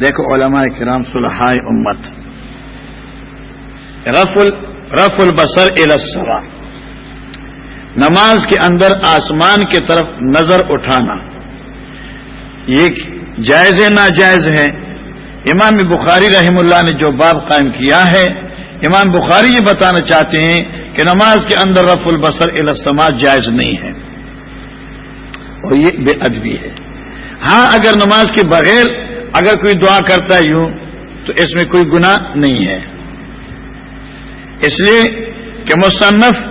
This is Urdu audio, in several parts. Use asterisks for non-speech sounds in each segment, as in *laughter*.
دیکھو علماء کرام صلحائے امت. رف رف البصر السما نماز کے اندر آسمان کی طرف نظر اٹھانا. یہ جائز ناجائز ہے؟ امام بخاری رحم اللہ نے جو باب قائم کیا ہے، امام بخاری یہ بتانا چاہتے ہیں کہ نماز کے اندر رف البصر السما جائز نہیں ہے۔ اور یہ بے ادبی ہے۔ ہاں اگر نماز کے بغیر اگر کوئی دعا کرتا ہے یوں، تو اس میں کوئی گناہ نہیں ہے۔ اس لیے کہ مصنف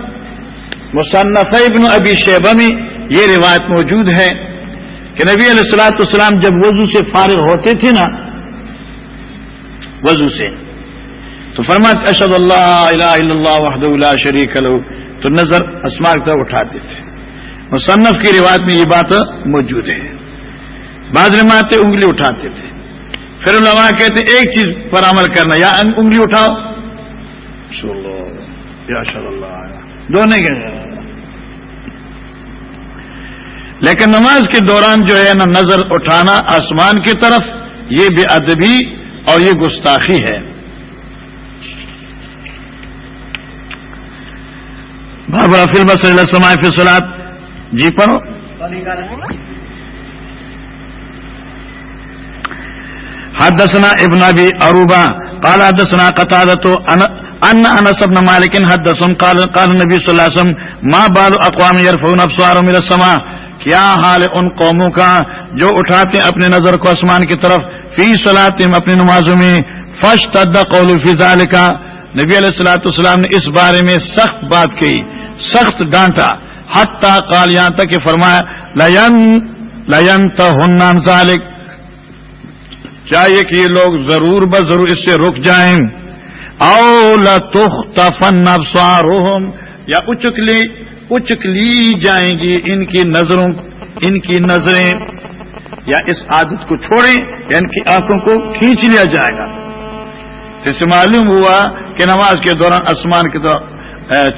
مصنف ابن ابی شیبہ میں یہ روایت موجود ہے کہ نبی علیہ السلاۃ السلام جب وضو سے فارغ ہوتے تھے نا، وضو سے، تو فرمات اشد اللہ الہ الا اللہ وحد اللہ شریک لو تو نظر اسمار طرف اٹھاتے تھے۔ مصنف کی روایت میں یہ بات موجود ہے۔ بعض نماتے انگلی اٹھاتے تھے۔ پھر علماء کہتے ایک چیز پر عمل کرنا یا انگلی اٹھاؤ۔ یا دونوں کے۔ لیکن نماز کے دوران جو ہے نا نظر اٹھانا آسمان کی طرف یہ بے ادبی اور یہ گستاخی ہے۔ بابا فلم صلی اللہ سمائے فصلات جی پڑھو۔ حدثنا ابن ابي اروبا قال حدثنا قتادة ان انس بن مالك حدثهم قال قال النبي صلى الله عليه وسلم، ما بال اقوام يرفعون ابصارهم الى السماء؟ کیا حال ان قوموں کا جو اٹھاتے ہیں اپنے نظر کو آسمان کی طرف؟ فی صلاتهم اپنی نمازوں میں؟ فاشتد قول فی ذلك نبی علیہ الصلوۃ والسلام نے اس بارے میں سخت بات کی، سخت ڈانٹا۔ حتی قال یہاں تک کہ فرمایا، لین لین تهن ذلك چاہیے کہ یہ لوگ ضرور بس ضرور اس سے رک جائیں۔ او لتختفن ابصارهم یا اچک لی اچک لی جائیں گی ان کی نظروں، ان کی نظریں۔ یا اس عادت کو چھوڑیں یعنی یا ان کی آنکھوں کو کھینچ لیا جائے گا۔ اس سے معلوم ہوا کہ نماز کے دوران آسمان کی طرف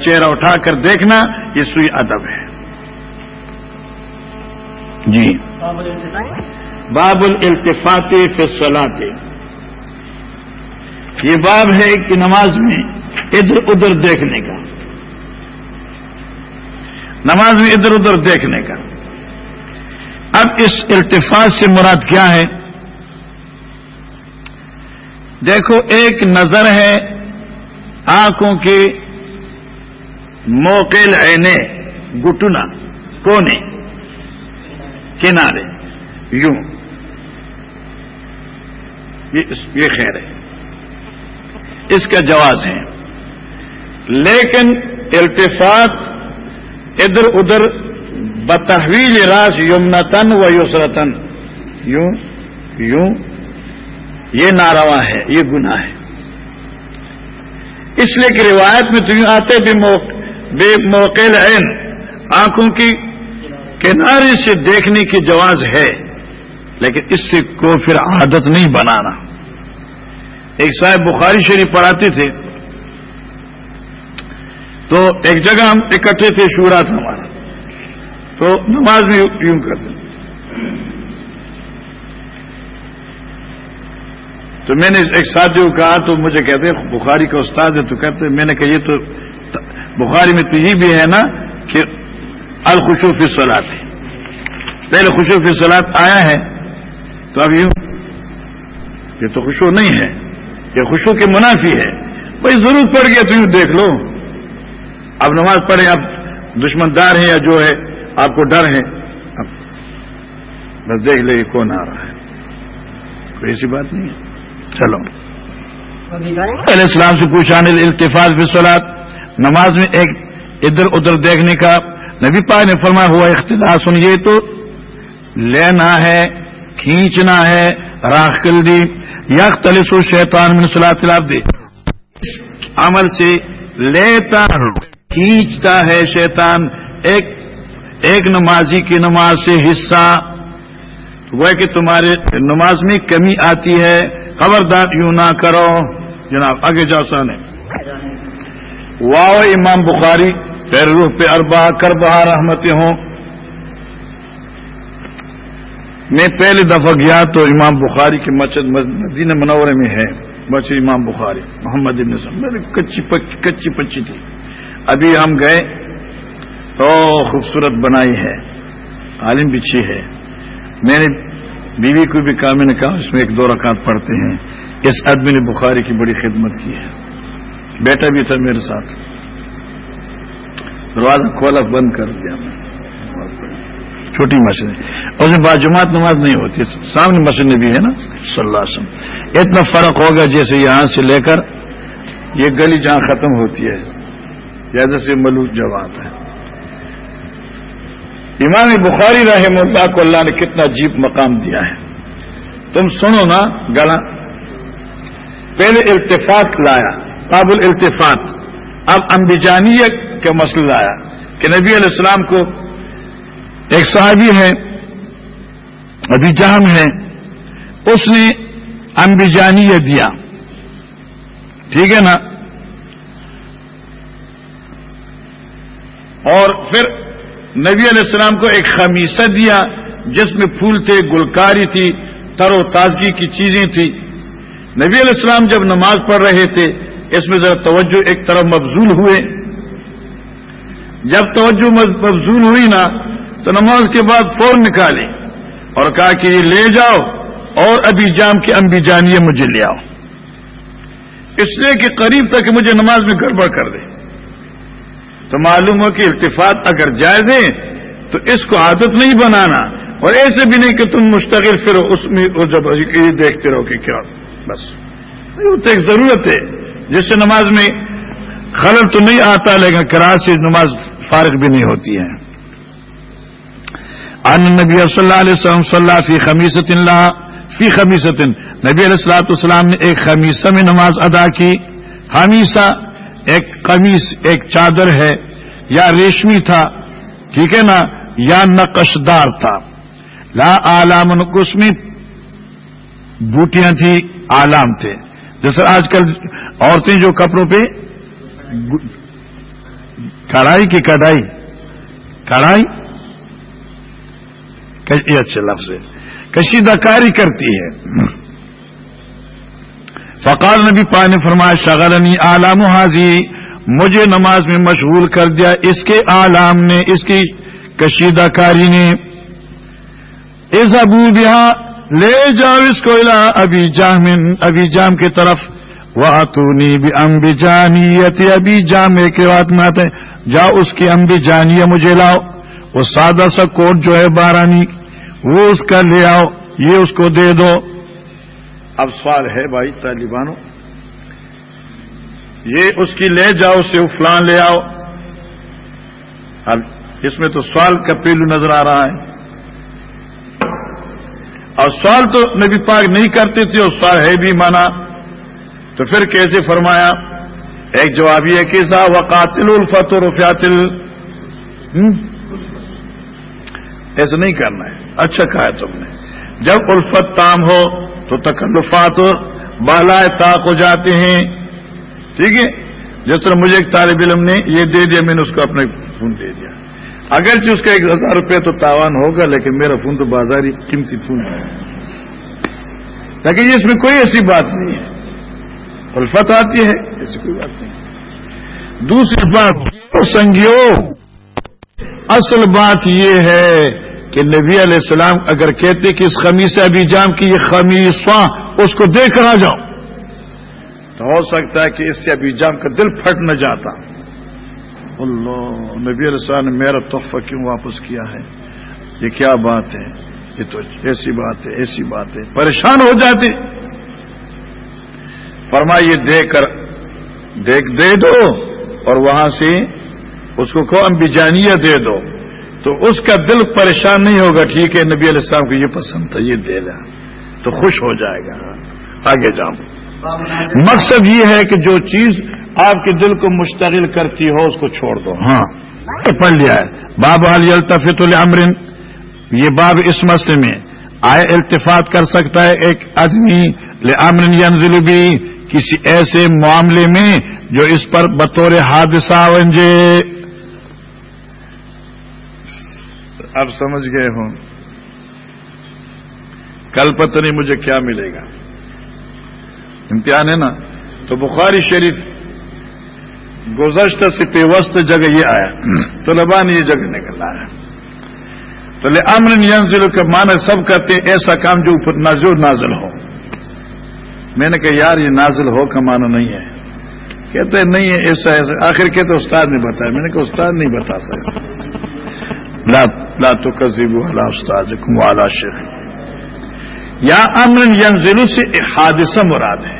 چہرہ اٹھا کر دیکھنا یہ سوئی ادب ہے۔ جی۔ باب الالتفات فی یہ باب ہے کہ نماز میں ادھر ادھر دیکھنے کا۔ نماز میں ادھر ادھر دیکھنے کا۔ اب اس التفاط سے مراد کیا ہے؟ دیکھو، ایک نظر ہے آنکھوں کے موقع عینے گٹنا کونے، کنارے، یوں۔ یہ خیر ہے۔ اس کا جواز ہے لیکن التفات ادھر ادھر بتحویل راس یمنتن و یسرتن یوں یوں۔ یہ ناروا ہے، یہ گناہ ہے۔ اس لیے کہ روایت میں تو یوں آتے بے موقع عین آنکھوں کی کنارے سے دیکھنے کی جواز ہے۔ لیکن اس سے کو پھر عادت نہیں بنانا۔ ایک صاحب بخاری شریف پڑھاتے تھے۔ تو ایک جگہ ہم اکٹھے تھے، شورا تھا ہمارا۔ تو نماز میں یوں کرتے۔ تو میں نے ایک ساتھی کو کہا، تو مجھے کہتے، بخاری کا استاد ہے تو کہتے، میں نے کہا، یہ تو بخاری میں تو یہ بھی ہے نا کہ الخوشو فی سلاد ہے پہلے خوشو فی سلاد آیا ہے۔ اب یوں یہ تو خوشو نہیں ہے، یہ خوشو کے منافی ہے۔ بھائی ضرورت پڑ گیا تو یوں دیکھ لو۔ اب نماز پڑھیں اب دشمن دار ہیں یا جو ہے، آپ کو ڈر ہے۔ اب بس دیکھ لے کون آ رہا ہے۔ کوئی ایسی بات نہیں ہے۔ چلو۔ علیہ السلام سے پوچھا التفاظ بسلاد نماز میں ایک ادھر ادھر دیکھنے کا نبی پاک نے فرمایا، ہوا اختلاف سنیے تو، لینا ہے کھینچنا ہے راخ کلدی یک تلسو شیطان من صلاح دے عمل سے لیتا کھینچتا ہے شیطان۔ ایک ایک نمازی کی نماز سے حصہ۔ وہ کہ تمہارے نماز میں کمی آتی ہے۔ خبردار یوں نہ کرو۔ جناب، آگے جاؤ سانے واہ، امام بخاری، پیر روح پہ اربا کر بہا رحمت ہوں۔ میں پہلی دفعہ گیا تو امام بخاری کی مسجد مدینہ منورے میں ہے، مسجد امام بخاری، محمد ابن کچی کچی پچی تھی۔ ابھی ہم گئے تو خوبصورت بنائی ہے، عالم بچھی ہے۔ میں نے بیوی کو بھی کہا، میں نے کہا، اس میں ایک دو رکعت پڑھتے ہیں۔ اس آدمی نے بخاری کی بڑی خدمت کی ہے۔ بیٹا بھی تھا میرے ساتھ۔ دروازہ کھولا، بند کر دیا میں۔ چھوٹی مسجد اور اس میں باجماعت نماز نہیں ہوتی سامنے مسجد بھی ہے نا؟ صلی اللہ علیہ وسلم۔ اتنا فرق ہوگا جیسے یہاں سے لے کر یہ گلی جہاں ختم ہوتی ہے۔ جیسے سے ملوک جواب ہے۔ امام بخاری رحم اللہ کو اللہ نے کتنا جیپ مقام دیا ہے۔ تم سنو نا گلا پہلے التفاق لایا، قابل التفاق اب امبیجانیت کا مسئلہ لایا کہ نبی علیہ السلام کو ایک صحابی ہے، ابھی جہم ہے، اس نے امبیجانیہ دیا۔ ٹھیک ہے نا؟ اور پھر نبی علیہ السلام کو ایک خمیصہ دیا، جس میں پھول تھے، گلکاری تھی، تر و تازگی کی چیزیں تھیں۔ نبی علیہ السلام جب نماز پڑھ رہے تھے، اس میں ذرا توجہ ایک طرف مبزول ہوئے۔ جب توجہ مبزول ہوئی نا تو نماز کے بعد فور نکالی اور کہا کہ یہ لے جاؤ اور ابھی جام کی امبی جانیے مجھے لے آؤ۔ اس لیے کہ قریب تک مجھے نماز میں گڑبڑ کر دے۔ تو معلوم ہو کہ التفات اگر جائز ہے تو اس کو عادت نہیں بنانا اور ایسے بھی نہیں کہ تم مستقل پھر اس میں جب دیکھتے رہو کہ کیا بس۔ وہ تو ایک ضرورت ہے۔ جس سے نماز میں خلل تو نہیں آتا، لیکن کراچ سے نماز فارغ بھی نہیں ہوتی ہے۔ ان نبی صلی اللہ علیہ وسلم صلی اللہ فی خمیصت اللہ فی خمیصت نبی علیہ السلاۃ السلام نے ایک خمیصہ میں نماز ادا کی۔ خمیصہ ایک قمیص، ایک چادر ہے، یا ریشمی تھا، ٹھیک ہے نا؟ یا نقشدار تھا۔ لا آلام اس میں بوٹیاں تھیں، آلام تھے۔ جیسے آج کل عورتیں جو کپڑوں پہ کڑھائی کی کڑھائی کڑھائی یہ اچھے لفظ ہے کشیدہ کاری کرتی ہے۔ فقال نبی پا نے فرمایا، شغلنی آلام حاضی، مجھے نماز میں مشغول کر دیا۔ اس کے آلام نے، اس کی کشیدہ کاری نے اس ابو بہا لے جاؤ اس کو الا ابھی جام ابھی جام کی طرف۔ وہ اتونی بھی امبی جانیتی ابھی جام کے بات میں آتے جاؤ اس کی امبی جانیہ مجھے لاؤ۔ وہ سادہ سا کوٹ جو ہے بارانی، وہ اس کا لے آؤ، یہ اس کو دے دو۔ اب سوال ہے بھائی طالبانوں، یہ اس کی لے جاؤ سے فلان لے آؤ۔ اب اس میں تو سوال کا پہلو نظر آ رہا ہے۔ اور سوال تو نبی پاک نہیں کرتے تھے، اور سوال ہے بھی مانا۔ تو پھر کیسے فرمایا؟ ایک جواب یہ کہ صاحب وقاتل الفت و رفیاتل ایسا نہیں کرنا ہے۔ اچھا کہا ہے تم نے۔ جب الفت تام ہو تو تکلفات بالائے طاق ہو جاتے ہیں۔ ٹھیک ہے؟ جس طرح مجھے ایک طالب علم نے یہ دے دیا، میں نے اس کو اپنے فون دے دیا۔ اگرچہ اس کا ایک ہزار روپے تو تاوان ہوگا، لیکن میرا فون تو بازاری قیمتی فون ہے۔ لیکن اس میں کوئی ایسی بات نہیں ہے۔ الفت آتی ہے، ایسی کوئی بات نہیں۔ دوسری بات سنگیو، اصل بات یہ ہے کہ نبی علیہ السلام اگر کہتے کہ اس خمیص ابھی جام کی یہ خمیص اس کو دے کر آ جاؤ۔ تو ہو سکتا ہے کہ اس سے ابھی جام کا دل پھٹ نہ جاتا۔ اللہ، نبی علیہ السلام نے میرا تحفہ کیوں واپس کیا ہے؟ یہ کیا بات ہے؟ یہ تو ایسی بات ہے، ایسی بات ہے۔ پریشان ہو جاتے۔ فرما یہ دے کر، دیکھ، دے دو اور وہاں سے اس کو کہو امبیجانیہ دے دو۔ تو اس کا دل پریشان نہیں ہوگا، ٹھیک ہے، نبی علیہ السلام کو یہ پسند تھا، یہ دے لیا تو خوش ہو جائے گا۔ آگے جاؤں۔ مقصد یہ ہے کہ جو چیز آپ کے دل کو مشتغل کرتی ہو، اس کو چھوڑ دو۔ ہاں پڑھ لیا ہے۔ باب علی الطفیت العمرن یہ باب اس مسئلے میں آئے التفات کر سکتا ہے ایک آدمی امرن ینزل بھی کسی ایسے معاملے میں جو اس پر بطور حادثہ ونجے اب سمجھ گئے ہوں۔ کل پتہ نہیں مجھے کیا ملے گا۔ امتحان ہے نا؟ تو بخاری شریف گزشتہ سے پیوست جگہ یہ آیا۔ تو لبان یہ جگہ نکل آیا تو لے امن ینزل کا معنی سب کرتے ایسا کام جو اوپر نازل نازل ہو۔ میں نے کہا، یار، یہ نازل ہو کا معنی نہیں ہے۔ کہتے نہیں ہے، ایسا ایسا۔ آخر کہتے استاد نے بتایا۔ میں نے کہا، استاد نہیں بتا سکتا۔ لا تو کزیب والا استاد شیخ یا امن ینزلو سے ایک حادثہ مراد ہے.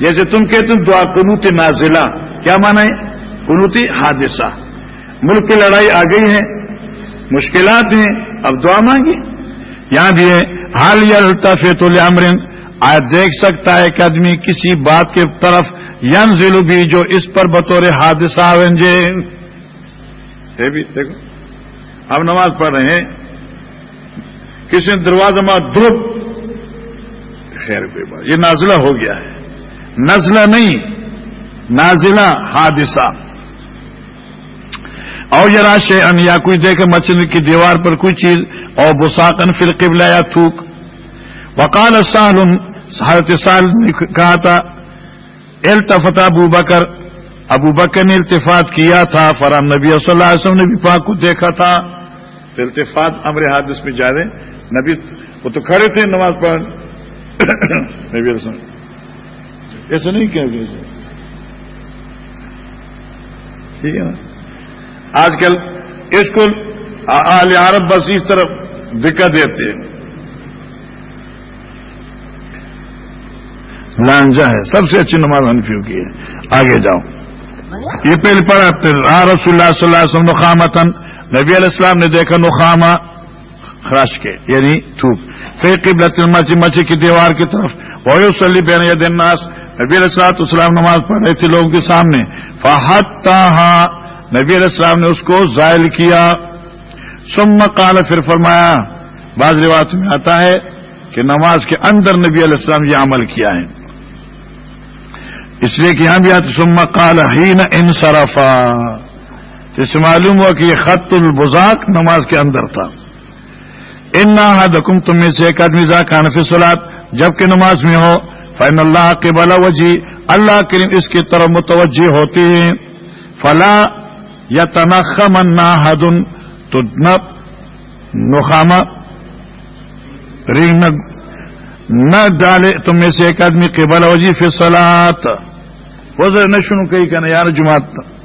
جیسے تم کہتے تم دعا قنوت نازلہ، کیا مانا ہے؟ قنوتی حادثہ. ملک کی لڑائی آ گئی ہے، مشکلات ہیں، اب دعا مانگی؟ یہاں بھی ہے، حال یا الطفیت الامرن آج دیکھ سکتا ہے کہ آدمی کسی بات کے طرف ین ضلع بھی جو اس پر بطور حادثہ ونجے بھی دیکھو۔ ہم نماز پڑھ رہے ہیں، کسی نے دروازہ میں دھوپ، خیر کوئی بات یہ نازلہ ہو گیا ہے۔ نزلہ نہیں، نازلہ حادثہ۔ اور یہ راشے ان یا کوئی دیکھے مچھلی کی دیوار پر کوئی چیز اور بساکن فر قبلہ یا تھوک۔ وقال سال حضرت سال نے کہا تھا، التفت ابو بکر۔ ابو بکر نے التفات کیا تھا، فرام نبی صلی اللہ علیہ وسلم نے بھی پاک کو دیکھا تھا۔ تو التفات امر حادث میں جا رہے نبی وہ تو کھڑے تھے نماز پڑھ۔ *coughs* نبی رسم ایسا نہیں کیا ٹھیک ہے نا؟ آج کل اس کو عرب بس اس طرف دقت دیتے ہیں۔ لانجا ہے۔ سب سے اچھی نماز انفیو کی ہے۔ آگے جاؤ۔ یہ پہلے پڑھا رسول اللہ صلی اللہ علیہ وسلم نخامتن نبی علیہ السلام نے دیکھا نخامہ، خراش کے یعنی تھوک پھر قبلت المچی مچی کی دیوار کی طرف۔ وہی وسلی بین دن نبی علیہ السلام اسلام نماز پڑھ رہے تھے لوگوں کے سامنے۔ فہت نبی علیہ السلام نے اس کو زائل کیا۔ سم قال، پھر فرمایا، بعض روایت میں آتا ہے کہ نماز کے اندر نبی علیہ السلام یہ عمل کیا ہے۔ اس لیے کہ یہاں بھی آتے سما قال ہی نہ انصرفا۔ اس سے معلوم ہوا کہ یہ خط البزاق نماز کے اندر تھا۔ ان نہ حکم تم میں سے ایک آدمی ذا کانفی سلاد جبکہ نماز میں ہو فین اللہ کے بلا وجی اللہ کریم اس کی طرف متوجہ ہوتی ہے۔ فلا یا تنخم نہ حدن تو نخامہ، رنگ نہ ڈالے۔ تم میں سے ایک آدمی قبل وجی فی سلاد وزر نہ شنو، کہی کہ یار جماعت۔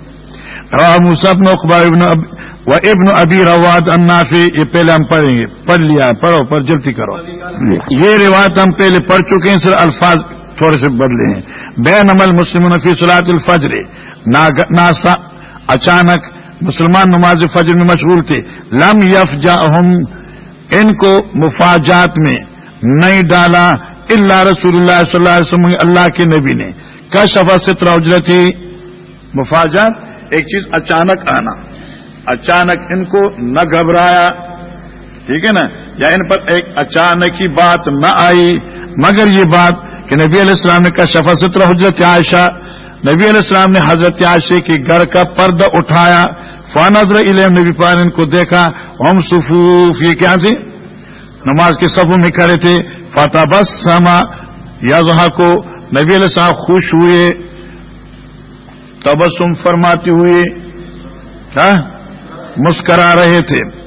روا مصحف میں ابن و ابن ابی رواد انافی یہ پہلے ہم پڑھیں گے۔ پڑھ لیا، پڑھو، پر جلدی کرو۔ یہ روایت ہم پہلے پڑھ چکے ہیں سر الفاظ تھوڑے سے بدلے ہیں۔ بے نمل مسلم نفی سلاط الفجر۔ ناسا اچانک مسلمان نماز فجر میں مشغول تھے۔ لم یف جا ان کو مفاجات میں نہیں ڈالا اللہ رسول اللہ صلی اللہ علیہ وسلم، اللہ کے نبی نے۔ کا شفا ستر اجرتی مفاجات۔ ایک چیز اچانک آنا، اچانک ان کو نہ گھبرایا، ٹھیک ہے نا؟ یا ان پر ایک اچانک ہی بات نہ آئی، مگر یہ بات کہ نبی علیہ السلام نے کہا، شفا ستر حجرت عائشہ، نبی علیہ السلام نے حضرت عائشہ کی گھر کا پردہ اٹھایا فان نظر علم نبی پان ان کو دیکھا، ہم سفوف یہ کیا تھی؟ نماز کے صفوں میں کھڑے تھے فتح بس سما یا کو نبی علیہ السلام خوش ہوئے تبسم فرماتے ہوئے ہاں؟ مسکرا رہے تھے۔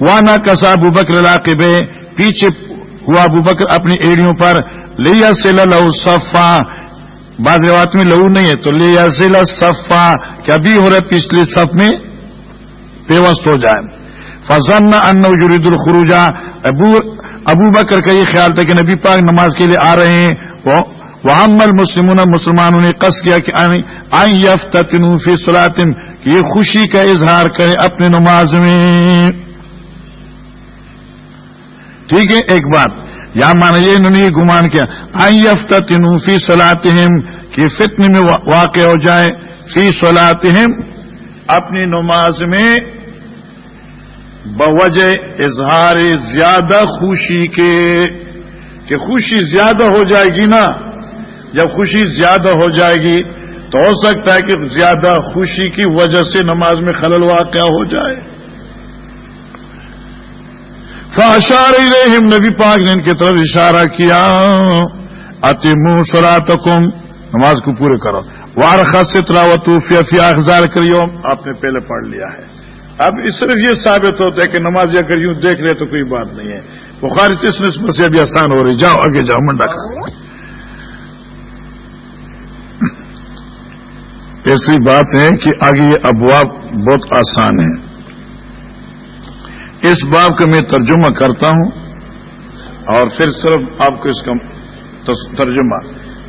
وانا کسا ابو بکر علاقے میں پیچھے ہوا ابو بکر اپنی ایڑیوں پر، لیا سے لو صفا۔ بعض روایت میں لہو نہیں ہے، تو لیا سے صفا۔ کیا بھی ہو رہا پچھلے صف میں پیوست ہو جائے۔ فضن ان جرید الخروجہ ابو ابو بکر کا یہ خیال تھا کہ نبی پاک نماز کے لیے آ رہے ہیں وہ مسلمون مسلمانوں نے قص کیا کہ آئی یفت فی سلاطن کہ یہ خوشی کا اظہار کرے اپنے نماز میں۔ ٹھیک ہے، ایک بات۔ یا مان یہ انہوں نے یہ گمان کیا آئی یفت فی سلاطم کہ فتن میں واقع ہو جائے۔ فی سلاطم اپنی نماز میں بوجہ اظہار زیادہ خوشی کے، کہ خوشی زیادہ ہو جائے گی نا۔ جب خوشی زیادہ ہو جائے گی تو ہو سکتا ہے کہ زیادہ خوشی کی وجہ سے نماز میں خلل واقع ہو جائے۔ فاشار الیہم نبی پاک نے ان کی طرف اشارہ کیا اتمو صلاتکم نماز کو پورے کرو۔ وار خاص تلاوت فی فی کریو آپ نے پہلے پڑھ لیا ہے۔ اب اس صرف یہ ثابت ہوتا ہے کہ نماز اگر یوں دیکھ لے تو کوئی بات نہیں ہے۔ بخاری اس نسبت سے ابھی آسان ہو رہی جاؤ، آگے جاؤ، منڈا کا ایسی بات ہے کہ آگے یہ ابواب بہت آسان ہے اس باب کا میں ترجمہ کرتا ہوں اور پھر صرف آپ کو اس کا ترجمہ۔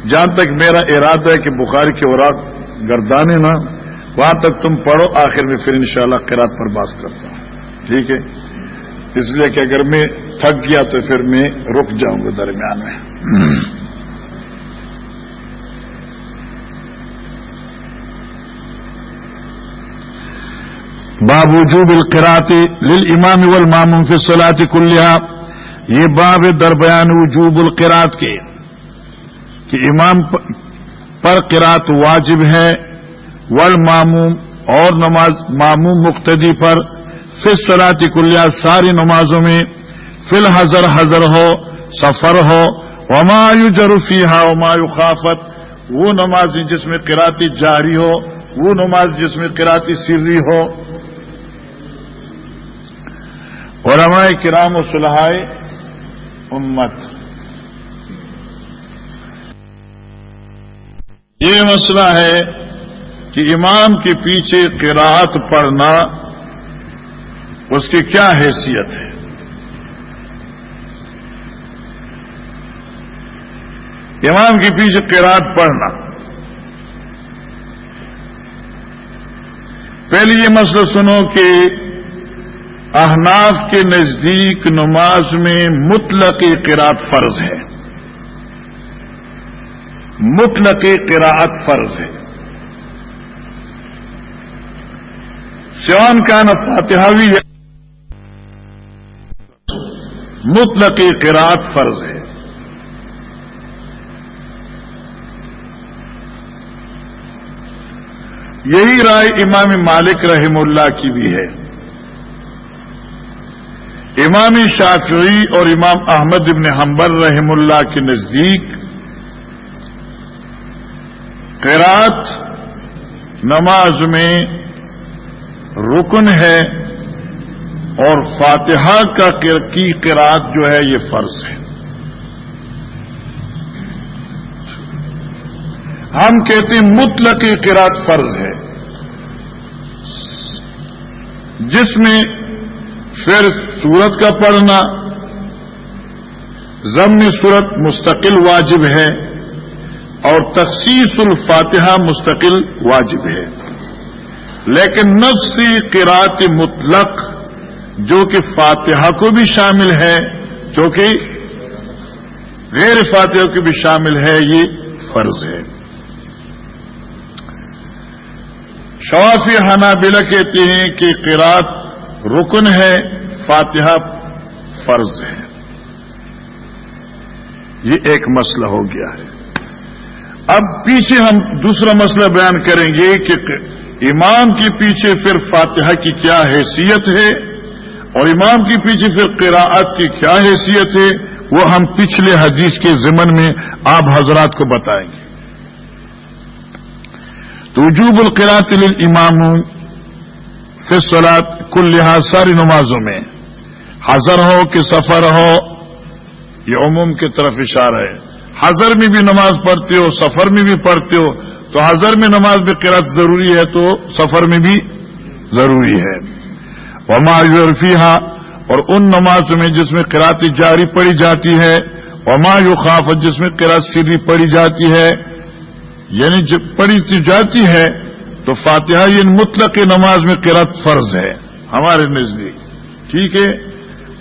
جہاں تک میرا ارادہ ہے کہ بخاری کے اوراق گردانے نہ وہاں تک تم پڑھو، آخر میں پھر انشاءاللہ شاء اللہ پر بات کرتا ہوں۔ ٹھیک ہے؟ اس لیے کہ اگر میں تھک گیا تو پھر میں رک جاؤں گا درمیان میں۔ باب وجوب القراط للامام والماموم في الصلاه كلها. یہ باب در بیان وجوب القراط کے کہ امام پر قرات واجب ہے والماموم اور نماز ماموم مقتدی پر فی صلاحی کلیا ساری نمازوں میں فی الحضر حضر ہو، سفر ہو ومایو جروفی ہا ومایو خافت وہ نماز جس میں قراتی جاری ہو، وہ نماز جس میں قراتی سری ہو علماء کرام و صلاحائے امت۔ یہ مسئلہ ہے کہ امام کے پیچھے قرات پڑھنا اس کی کیا حیثیت ہے۔ امام کے پیچھے قرات پڑھنا۔ پہلے یہ مسئلہ سنو کہ احناف کے نزدیک نماز میں مطلق قرات فرض ہے۔ مطلق قرات فرض ہے۔ سیون کا ن فاتحاوی مطلق قرات فرض ہے۔ یہی رائے امام مالک رحم اللہ کی بھی ہے۔ امام شافعی اور امام احمد ابن حنبل رحم اللہ کے نزدیک قرات نماز میں رکن ہے اور فاتحہ کا کی قرات جو ہے یہ فرض ہے۔ ہم کہتے ہیں مطلق قرات فرض ہے۔ جس میں پھر سورت کا پڑھنا۔ ضمن صورت مستقل واجب ہے اور تخصیص الفاتحہ مستقل واجب ہے۔ لیکن نفسی قرات مطلق جو کہ فاتحہ کو بھی شامل ہے، جو کہ غیر فاتحہ کو بھی شامل ہے، یہ فرض ہے۔ شوافی حنابلہ کہتے ہیں کہ قرات رکن ہے۔ فاتحہ فرض ہے۔ یہ ایک مسئلہ ہو گیا ہے۔ اب پیچھے ہم دوسرا مسئلہ بیان کریں گے کہ امام کے پیچھے پھر فاتحہ کی کیا حیثیت ہے اور امام کے پیچھے پھر قراءت کی کیا حیثیت ہے، وہ ہم پچھلے حدیث کے ضمن میں آپ حضرات کو بتائیں گے۔ تو وجوب القراط للامام فصلات کل لحاظ ساری نمازوں میں حضر ہو کہ سفر ہو، یہ عموم کی طرف اشارہ ہے۔ حضر میں بھی نماز پڑھتے ہو، سفر میں بھی پڑھتے ہو، تو حضر میں نماز بھی قرات ضروری ہے تو سفر میں بھی ضروری ہے۔ وما یورفیہ اور ان نمازوں میں جس میں قرات جاری پڑی جاتی ہے، وما یو خافت جس میں قرات سیدھی پڑی جاتی ہے۔ یعنی جب پڑی جاتی ہے، تو فاتحہ یہ مطلق نماز میں قرت فرض ہے۔ ہمارے نزدیک۔ ٹھیک ہے؟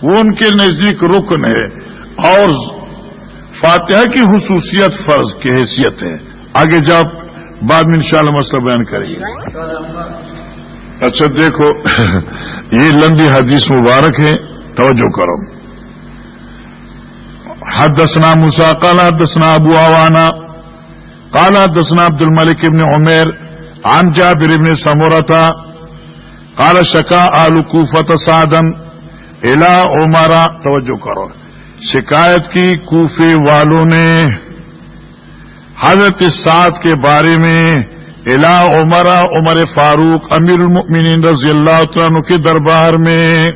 وہ ان کے نزدیک رکن ہے اور فاتحہ کی خصوصیت فرض کی حیثیت ہے۔ آگے جاؤ بعد میں انشاءاللہ مسئلہ بیان کریں گے۔ اچھا دیکھو، یہ لمبی حدیث مبارک ہے۔ توجہ کرو۔ حد دسنا مساقال دسنا ابو آوانا کالا دسنا عبد الملک ابن عمیر، عن جابر بن سمرة قال شكا آل كوفة سعدا الا عمرا توجہ کرو۔ شکایت کی کوفے والوں نے حضرت سعد کے بارے میں الا عمرا عمر فاروق، امیر المؤمنین رضی اللہ عنہ کے دربار میں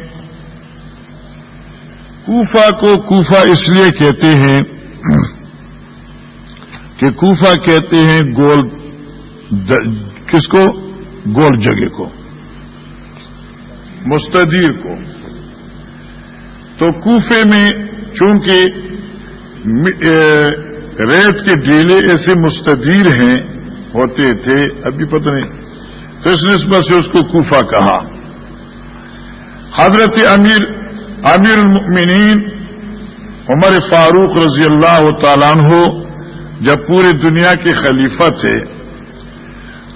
کوفہ کو کوفہ اس لیے کہتے ہیں کہ کوفہ کہتے ہیں گول کس کو؟ گول جگہ کو، مستدیر کو۔ تو کوفے میں چونکہ ریت کے ڈیلے ایسے مستدیر ہیں، ہوتے تھے ابھی پتہ نہیں۔ تو اس نسبت سے اس کو کوفہ کہا۔ حضرت امیر امیر المؤمنین عمر فاروق رضی اللہ تعالیٰ عنہ جب پوری دنیا کے خلیفہ تھے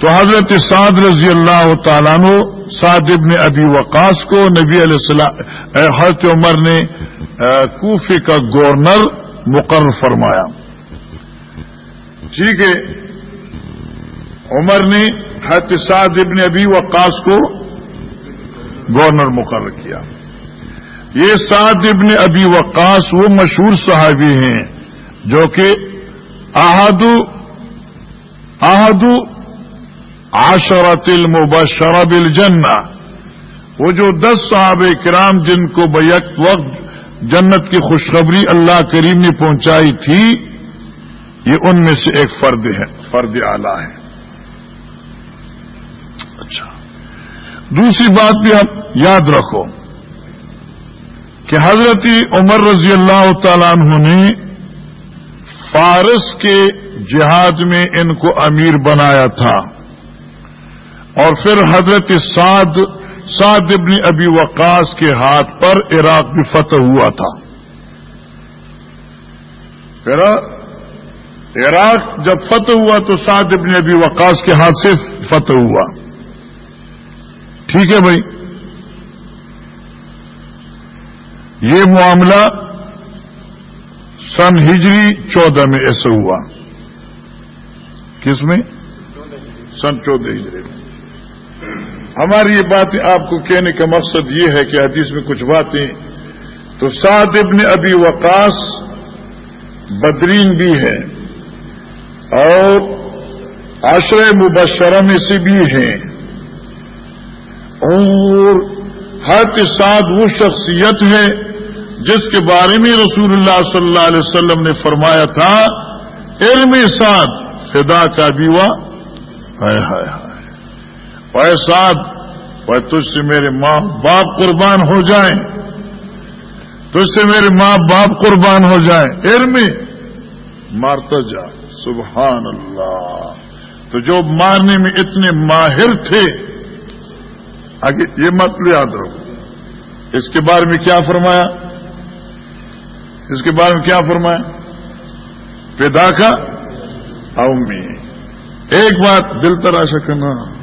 تو حضرت سعد رضی اللہ تعالیٰ عنہ، سعد ابن ابی وقاص کو نبی علیہ السلام حضرت عمر نے کوفی کا گورنر مقرر فرمایا۔ ٹھیک ہے۔ عمر نے حضرت سعد ابن ابی وقاص کو گورنر مقرر کیا۔ یہ سعد ابن ابی وقاص وہ مشہور صحابی ہیں جو کہ احدو احدو عشرت المبشر بالجنہ۔ وہ جو دس صحابہ کرام جن کو بیک وقت جنت کی خوشخبری اللہ کریم نے پہنچائی تھی، یہ ان میں سے ایک فرد ہے، فرد آلہ ہے۔ اچھا۔ دوسری بات بھی ہم یاد رکھو کہ حضرت عمر رضی اللہ تعالیٰ عنہ نے فارس کے جہاد میں ان کو امیر بنایا تھا۔ اور پھر حضرت سعد سعد ابن ابی وقاص کے ہاتھ پر عراق بھی فتح ہوا تھا۔ پھر عراق جب فتح ہوا تو سعد ابن ابی وقاص کے ہاتھ سے فتح ہوا۔ ٹھیک ہے بھائی۔ یہ معاملہ سن ہجری چودہ میں ایسا ہوا۔ کس میں؟ سن چودہ ہجری میں۔ ہماری یہ بات آپ کو کہنے کا مقصد یہ ہے کہ حدیث میں کچھ باتیں تو سعد ابن ابی وقاص بدرین بھی ہے اور آشرے مبشرہ میں سے بھی ہیں۔ اور ہر ساتھ وہ شخصیت ہے جس کے بارے میں رسول اللہ صلی اللہ علیہ وسلم نے فرمایا تھا، علم ساتھ فدا کا بیوا ہائے ہائے ہائے۔ ساتھ تجھ سے میرے ماں باپ قربان ہو جائیں۔ تجھ سے میرے ماں باپ قربان ہو جائیں۔ علم مارتا جا۔ سبحان اللہ۔ تو جو مارنے میں اتنے ماہر تھے، آگے یہ مت یاد رکھو۔ اس کے بارے میں کیا فرمایا؟ اس کے بارے میں کیا فرمایا؟ پیدا کا اومی۔ ایک بات دل تراشا کرنا۔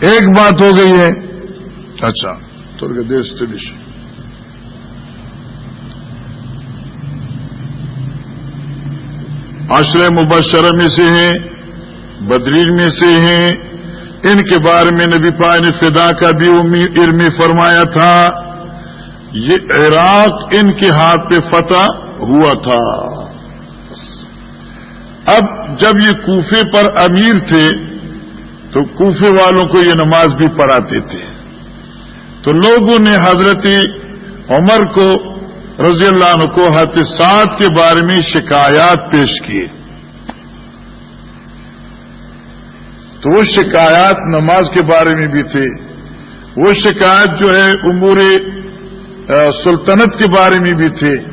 ایک بات ہو گئی ہے۔ اچھا ترگ دیش تلش آشرے مبشرہ میں سے ہیں، بدرین میں سے ہیں۔ ان کے بارے میں نبی پائے نے فدا کا بھی علمی فرمایا تھا۔ یہ عراق ان کے ہاتھ پہ فتح ہوا تھا۔ اب جب یہ کوفے پر امیر تھے تو کوفے والوں کو یہ نماز بھی پڑھاتے تھے۔ تو لوگوں نے حضرت عمر کو رضی اللہ عنہ کو حت کے بارے میں شکایات پیش کیے۔ تو وہ شکایات نماز کے بارے میں بھی تھے۔ وہ شکایت جو ہے امور سلطنت کے بارے میں بھی تھے۔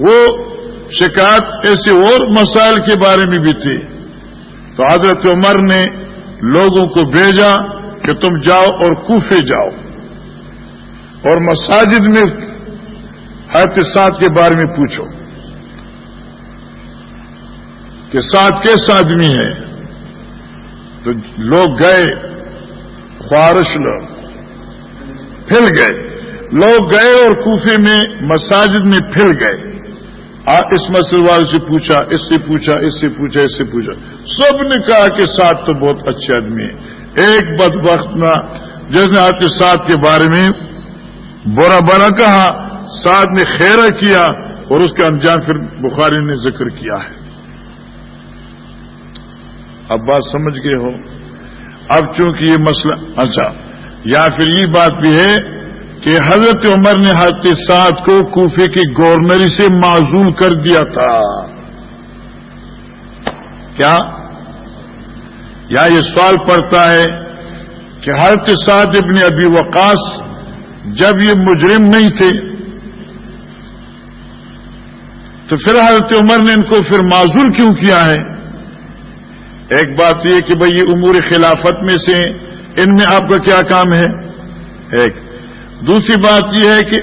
وہ شکایت ایسے اور مسائل کے بارے میں بھی تھے۔ تو حضرت عمر نے لوگوں کو بھیجا کہ تم جاؤ اور کوفے جاؤ۔ اور مساجد میں احتساب کے بارے میں پوچھو کہ ساتھ کیسا آدمی ہے تو لوگ گئے، خواہش لوگ پھر گئے۔ لوگ گئے اور کوفے میں، مساجد میں پھر گئے۔ اس مسئلے والے سے پوچھا، اس سے پوچھا، اس سے پوچھا، اس سے پوچھا۔ سب نے کہا کہ ساتھ تو بہت اچھے آدمی ہے ایک بد وقت نہ، جس نے آپ کے ساتھ کے بارے میں برا برا کہا، ساتھ نے خیرہ کیا اور اس کا انجام پھر بخاری نے ذکر کیا ہے۔ اب بات سمجھ گئے ہو؟ اب چونکہ یہ مسئلہ اچھا یا پھر یہ بات بھی ہے کہ حضرت عمر نے حضرت سعد کو کوفے کی گورنری سے معذول کر دیا تھا۔ کیا؟ یا یہ سوال پڑتا ہے کہ حضرت سعد ابن ابی وقاص جب یہ مجرم نہیں تھے، تو پھر حضرت عمر نے ان کو پھر معذور کیوں کیا ہے؟ ایک بات یہ کہ بھئی یہ امور خلافت میں سے ان میں آپ کا کیا کام ہے؟ ایک دوسری بات یہ ہے کہ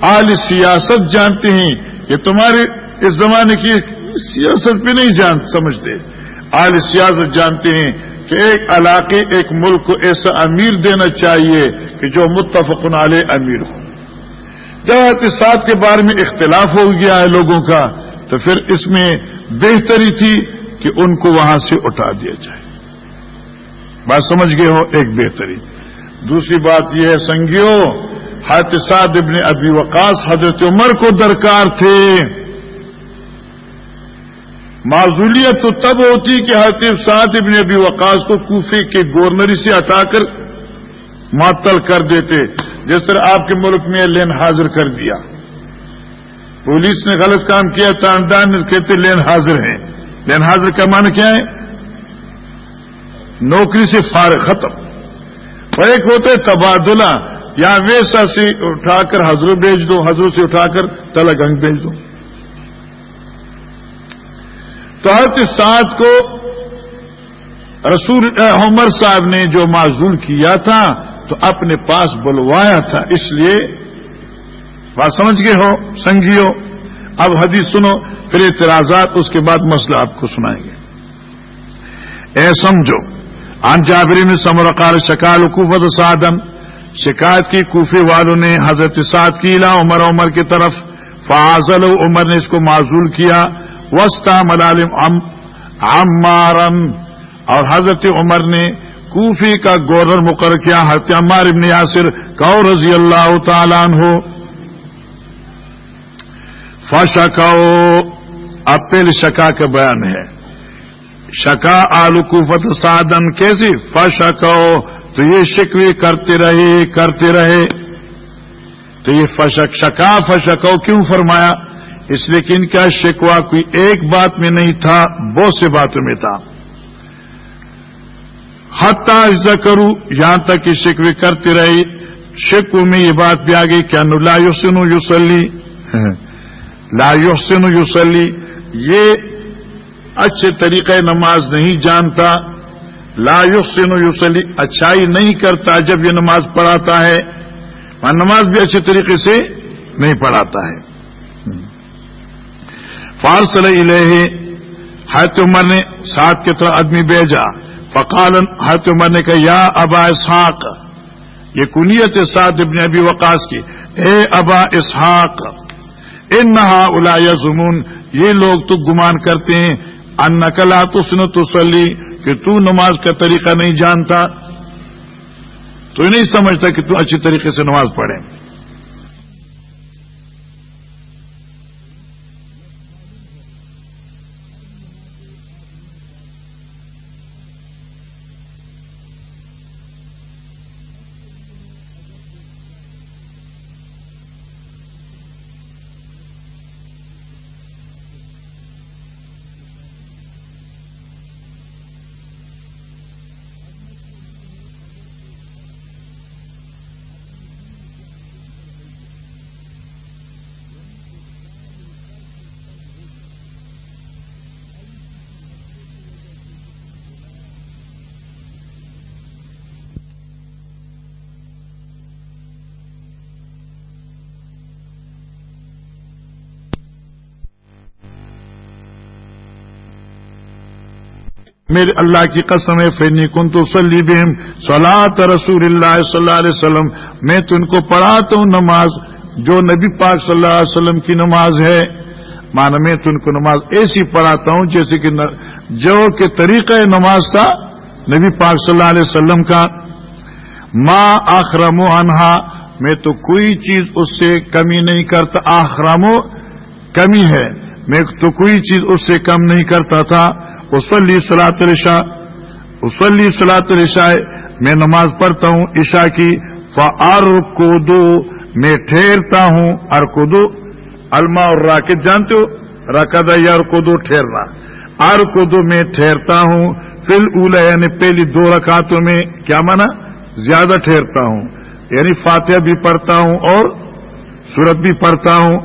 آل سیاست جانتے ہیں کہ تمہارے اس زمانے کی سیاست پہ نہیں جان سمجھتے۔ آل سیاست جانتے ہیں کہ ایک علاقے، ایک ملک کو ایسا امیر دینا چاہیے کہ جو متفق علیہ امیر ہو۔ جب احتساب کے بارے میں اختلاف ہو گیا ہے لوگوں کا، تو پھر اس میں بہتری تھی کہ ان کو وہاں سے اٹھا دیا جائے۔ بات سمجھ گئے ہو؟ ایک بہتری۔ دوسری بات یہ ہے، سنگیو حادثات ابن ابی وقاص حضرت عمر کو درکار تھے۔ معذولیت تو تب ہوتی کہ حضرت سعد ابن ابی وقاص کو کوفے کے گورنری سے ہٹا کر معطل کر دیتے، جس طرح آپ کے ملک میں لین حاضر کر دیا۔ پولیس نے غلط کام کیا تاندان کہتے لین حاضر ہیں۔ لین حاضر کا معنی کیا ہے؟ نوکری سے فارغ، ختم۔ اور ایک ہوتے تبادلہ۔ یا ویسا سے اٹھا کر حضرت بیچ دو، حضرت سے اٹھا کر تلا گنگ بیچ دو۔ تو حضرت سات کو رسول عمر صاحب نے جو معذول کیا تھا، تو اپنے پاس بلوایا تھا۔ اس لیے بات سمجھ گئے ہو سنگیو اب حدیث سنو، پھر اعتراضات، اس کے بعد مسئلہ آپ کو سنائیں گے۔ اے سمجھو ان جابری میں سمرقار شکال حکومت سادن شکایت کی کوفے والوں نے حضرت سعد کی، لا عمر عمر کی طرف فاضل، عمر نے اس کو معذول کیا۔ وسطہ ملالم عمارن۔ اور حضرت عمر نے کوفی کا گورنر مقرر کیا۔ حضرت عمار ابن یاسر کو رضی اللہ تعالیٰ ہو فشکو اپل شکا کا بیان ہے۔ شکا آلو کوفت سادن کیسی؟ فشکو تو یہ شکوے کرتے رہے کرتے رہے۔ تو یہ فشک، شکا فشکو کیوں فرمایا؟ اس لیے کہ ان کا شکوا کوئی ایک بات میں نہیں تھا، بہت سے باتوں میں تھا۔ حتہ عزا کروں یہاں تک کہ شکوے کرتے رہے۔ شکو میں یہ بات بھی آ گئی کیا نو لا یوسن یوسلی *laughs* لا یوسن یوسلی یہ اچھے طریقے نماز نہیں جانتا۔ لا یوسن یوسلی اچھائی نہیں کرتا جب یہ نماز پڑھاتا ہے۔ نماز بھی اچھے طریقے سے نہیں پڑھاتا ہے۔ فارسل علیہ حیرت عمر نے ساتھ کے طرح آدمی بھیجا۔ فقال حیرت عمر نے کہا، یا ابا اسحاق۔ یہ کنیت سعد ابن ابی وقاص کی۔ اے ابا اسحاق ان نہا الا زمون یہ لوگ تو گمان کرتے ہیں ان نقلا تسن تسلی۔ کہ تو نماز کا طریقہ نہیں جانتا، تو نہیں سمجھتا کہ تو اچھی طریقے سے نماز پڑھے۔ میرے اللہ کی قسم ہے فینی کن تو سلی بہم رسول اللہ صلی اللہ علیہ وسلم۔ میں تو ان کو پڑھاتا ہوں نماز، جو نبی پاک صلی اللہ علیہ وسلم کی نماز ہے۔ مانا میں تو ان کو نماز ایسی پڑھاتا ہوں جیسے کہ جو کہ طریقہ نماز تھا نبی پاک صلی اللہ علیہ وسلم کا۔ ماں آخرم انہا میں تو کوئی چیز اس سے کمی نہیں کرتا۔ آخرامو کمی ہے۔ میں تو کوئی چیز اس سے کم نہیں کرتا تھا۔ اسلی سلاط رشا اسلی سلاط رشا میں نماز پڑھتا ہوں عشا کی فار کو میں ٹھہرتا ہوں ار کو دو الما اور راکت جانتے ہو؟ رکدا یار کو دو ٹھہرنا۔ ار کو دو میں ٹھہرتا ہوں فل اولا یعنی پہلی دو رکعتوں میں کیا مانا زیادہ ٹھہرتا ہوں۔ یعنی فاتحہ بھی پڑھتا ہوں اور سورت بھی پڑھتا ہوں۔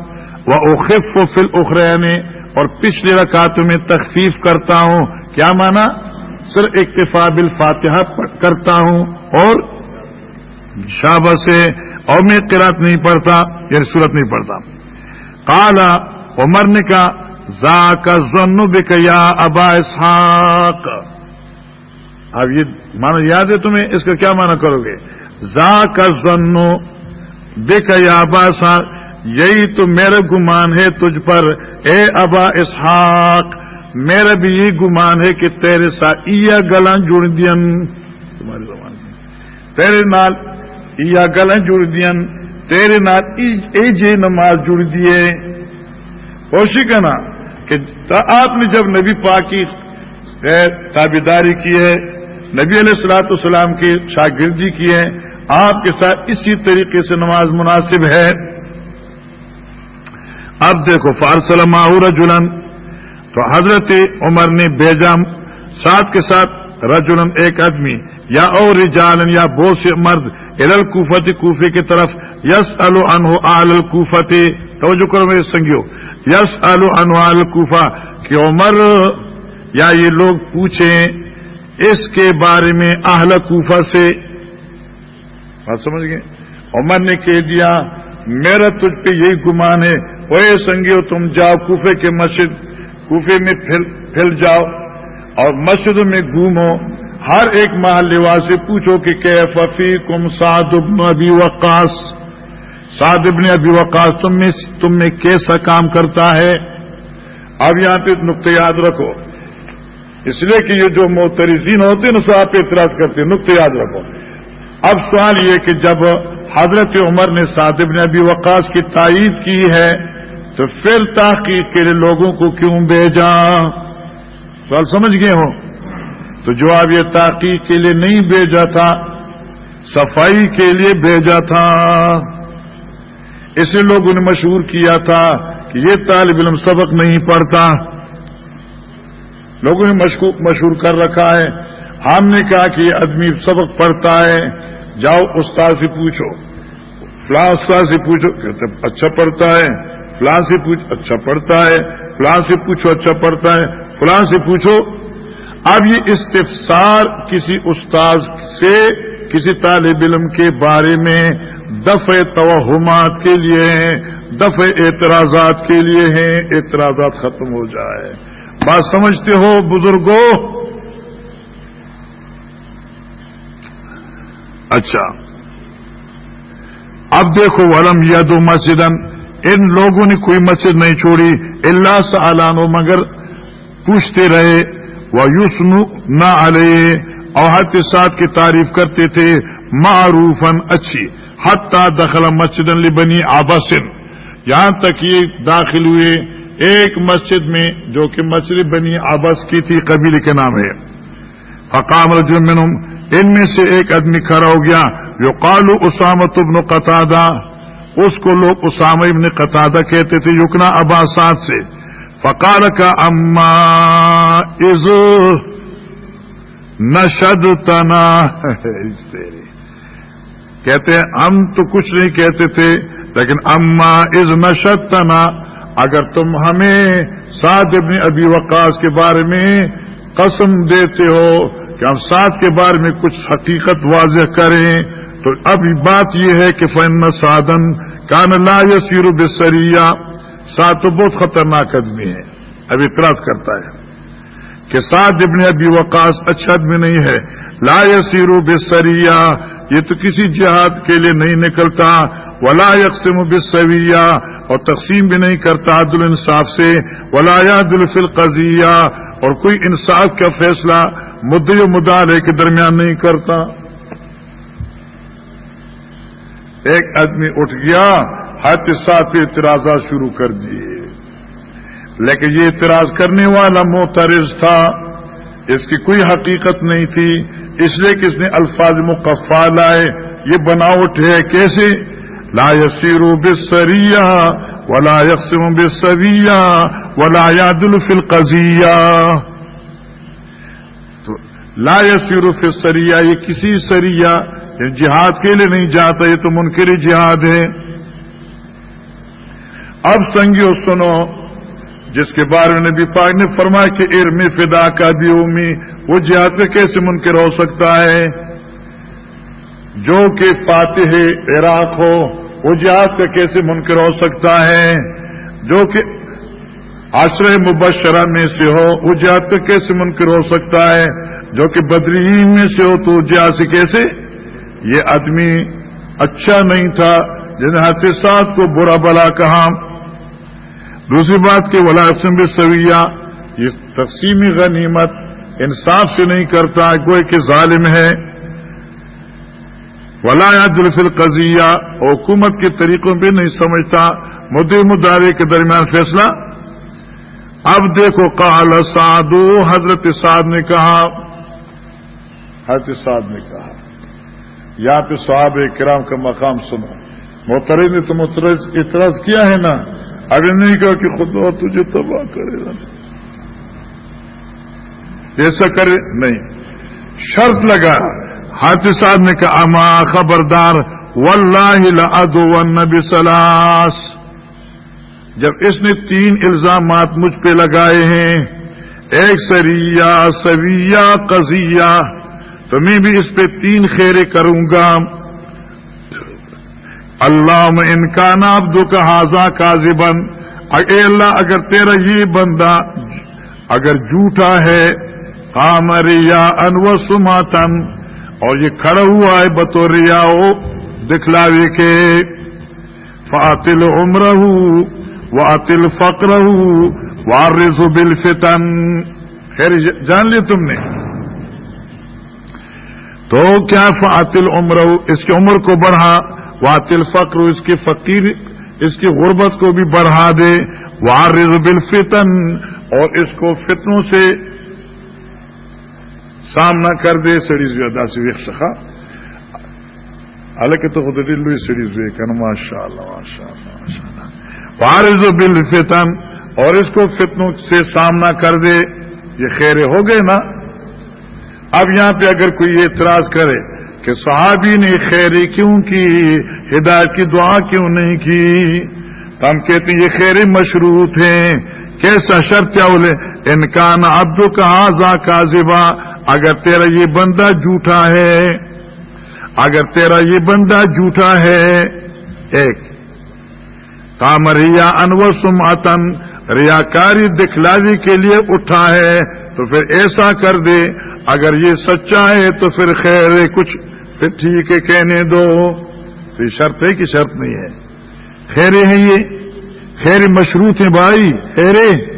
وہ اخف فل اخرا یعنی اور پچھلے رکعتوں میں تخفیف کرتا ہوں۔ کیا مانا؟ سر اکتفا بل فاتحہ کرتا ہوں اور شابہ سے اور میں قرات نہیں پڑھتا یعنی صورت نہیں پڑھتا۔ کالا عمر نے کہا زا کا ضن بکیا ابا اسحاق۔ اب یہ مانا یاد ہے تمہیں؟ اس کا کیا مانا کرو گے؟ زا کا ضن بکیا ابا اسحاق۔ یہی تو میرا گمان ہے تجھ پر، اے ابا اسحاق میرا بھی یہ گمان ہے کہ تیرے ساتھ گلا جڑ دین تمہاری زبان تیرے نال ایا گلا جڑ دین تیرے نال ای جے نماز جڑ دیے۔ کوشش کرنا کہ آپ نے جب نبی پاک کی تابیداری کی ہے، نبی علیہ السلاۃ السلام کی شاگردی کی ہے، آپ کے ساتھ اسی طریقے سے نماز مناسب ہے۔ اب دیکھو فارسلم رجولن تو حضرت عمر نے بیجام ساتھ کے ساتھ رجولن ایک آدمی، یا اور رجالن، یا بہت سے مرد ارل کوفت کوفے کی طرف۔ یس انہو آل الکوفت توجہ کرو میرے سنگیو۔ یس انوال کوفا کہ عمر، یا یہ لوگ پوچھیں، اس کے بارے میں اہل کوفہ سے۔ بات سمجھ گئے؟ عمر نے کہہ دیا، میرا تجھ پہ یہی گمان ہے۔ وہ سنگیو تم جاؤ کوفے کے مسجد، کوفے میں پھیل جاؤ۔ اور مسجد میں گھومو۔ ہر ایک محل سے پوچھو کہ کہ ففی کم سعد ابی وقاص؟ سعد ابن ابی وقاص تم میں تم میں کیسا کام کرتا ہے؟ اب یہاں پہ نقطۂ یاد رکھو۔ اس لیے کہ یہ جو محترزین ہوتے ہیں نا سو آپ اعتراض کرتے ہیں۔ نقطۂ یاد رکھو۔ اب سوال یہ کہ جب حضرت عمر نے سعد ابن ابی وقاص کی تائید کی ہے تو پھر تحقیق کے لیے لوگوں کو کیوں بھیجا؟ سوال سمجھ گئے ہو؟ تو جواب یہ تحقیق کے لیے نہیں بھیجا تھا، صفائی کے لیے بھیجا تھا۔ اسے لوگوں نے مشہور کیا تھا کہ یہ طالب علم سبق نہیں پڑھتا۔ لوگوں نے مشہور کر رکھا ہے۔ ہم نے کہا کہ یہ آدمی سبق پڑھتا ہے۔ جاؤ استاد سے پوچھو، فلاں استاد سے پوچھو کہتے اچھا پڑھتا ہے۔ فلاں سے پوچھ اچھا پڑھتا ہے، فلاں سے پوچھو اچھا پڑھتا ہے، فلاں سے پوچھو۔ اب یہ استفسار کسی استاد سے، کسی طالب علم کے بارے میں دفع توہمات کے لیے ہیں، دفع اعتراضات کے لیے ہیں، اعتراضات ختم ہو جائے۔ بات سمجھتے ہو بزرگوں اچھا۔ اب دیکھو، ولم یاد مسجد ان لوگوں نے کوئی مسجد نہیں چھوڑی، اللہ سالانو مگر پوچھتے رہے وہ یوسن نہ علیہ اور ہر کے ساتھ کی تعریف کرتے تھے معروفن اچھی۔ حتی دخل مسجد بنی آباسن یہاں تک یہ داخل ہوئے، ایک مسجد میں جو کہ مسجد بنی آبس کی تھی قبیل کے نام ہے۔ حکام منہم۔ ان میں سے ایک آدمی کھڑا ہو گیا جو قالو اسامت ابن قطادہ اس کو لوگ اسام ابن قطادہ کہتے تھے یقنا ابا سات سے۔ فقال کا اما از نشد تنا کہتے ہیں، ہم تو کچھ نہیں کہتے تھے، لیکن اما از نشتنا اگر تم ہمیں سعد ابن ابی وقاص کے بارے میں قسم دیتے ہو کہ ہم سعد کے بارے میں کچھ حقیقت واضح کریں، تو اب بات یہ ہے کہ فن سادن کان لا یسیر بسریا سعد تو بہت خطرناک آدمی ہے، اب اعتراض کرتا ہے کہ سعد ابن ابی وقاص اچھا آدمی نہیں ہے۔ لا یسیر بسریا، یہ تو کسی جہاد کے لیے نہیں نکلتا۔ ولا یکسم بسویہ اور تقسیم بھی نہیں کرتا عدل انصاف سے۔ ولا دل قزیہ اور کوئی انصاف کا فیصلہ مدعے و مدعلے کے درمیان نہیں کرتا۔ ایک آدمی اٹھ گیا ہر ساتھ پہ اعتراضات شروع کر دیے۔ لیکن یہ اعتراض کرنے والا موترز تھا۔ اس کی کوئی حقیقت نہیں تھی۔ اس لیے کہ اس نے الفاظ مقفا لائے۔ یہ بناوٹ ہے کیسے؟ لا یسیرو بسریا ولا یقسم بسویا ولا یاد الفل قزیا تو لا یسیر سریا یہ کسی سریا جہاد کے لیے نہیں جاتا، یہ تو منکر جہاد ہے۔ اب سنگیو سنو، جس کے بارے میں نبی پاک نے فرمایا کہ ارم فدا کا بھی امی وہ جہاد میں کیسے منکر ہو سکتا ہے؟ جو کہ فاتح عراق ہو، وہ جہاد کا کیسے منکر ہو سکتا ہے؟ جو کہ آشر مبشرہ میں سے ہو، وہ جہاد کا کیسے منکر ہو سکتا ہے؟ جو کہ بدرین میں سے ہو، تو جہاد سے کیسے یہ آدمی اچھا نہیں تھا جن حادثات کو برا بلا کہا۔ دوسری بات کہ ولا اسم یہ تقسیمی غنیمت انصاف سے نہیں کرتا، گوئے کہ ظالم ہے۔ ولا دلفل قزیہ حکومت کے طریقوں پہ نہیں سمجھتا۔ مدے مدارے کے درمیان فیصلہ۔ اب دیکھو کال سادو حضرت سعد نے کہا۔ حضرت سعد نے کہا۔ یا پہ صحاب کرام کا مقام سنو۔ محترے نے تو اعتراض کیا ہے نا؟ اگر نہیں کہا کہ خدا تجھے تباہ کرے گا۔ ایسا کرے، نہیں۔ شرط لگا۔ ہاتھ صاحب نے کہا، اما خبردار ون سلاس۔ جب اس نے تین الزامات مجھ پہ لگائے ہیں، ایک سریا سویا قزیا تو میں بھی اس پہ تین خیرے کروں گا۔ اللہ میں انکان عبدو کا حاضہ کا زبن اے اللہ، اگر تیرا یہ بندہ اگر جھوٹا ہے قامر یا انو سماتن اور یہ کھڑا ہوا ہے بطور ریا دکھلاوے کے۔ فاتل عمر واطل فقر وارز بل فتن خیر، جان لی تم نے؟ تو کیا فاتل عمر اس کی عمر کو بڑھا؟ واطل فقر اس کی فقیر اس کی غربت کو بھی بڑھا دے۔ وارز بالفتن اور اس کو فتنوں سے سامنا کر دے۔ سڑی زیادہ سے ویک سکھا حالانکہ تو خود دل ہوئی سڑی زوے ماشاء اللہ ماشاء اللہ ماشاء اللہ وارز بالفتن اور اس کو فتنوں سے سامنا کر دے۔ یہ خیرے ہو گئے نا؟ اب یہاں پہ اگر کوئی اعتراض کرے کہ صحابی نے خیری کیوں کی، ہدایت کی دعا کیوں نہیں کی؟ تو ہم کہتے ہیں یہ خیر مشروط ہیں۔ کیسا شرط کیا بولے انکان عبد کا آزا کا اگر تیرا یہ بندہ جھوٹا ہے، اگر تیرا یہ بندہ جھوٹا ہے، ایک کام ریا انور سماتن ریاکاری دکھلاوی کے لیے اٹھا ہے، تو پھر ایسا کر دے۔ اگر یہ سچا ہے تو پھر خیر کچھ، پھر ٹھیک ہے، کہنے دو۔ تو یہ شرط ہے کہ شرط نہیں ہے۔ خیرے ہیں یہ۔ خیر مشروط ہیں بھائی خیرے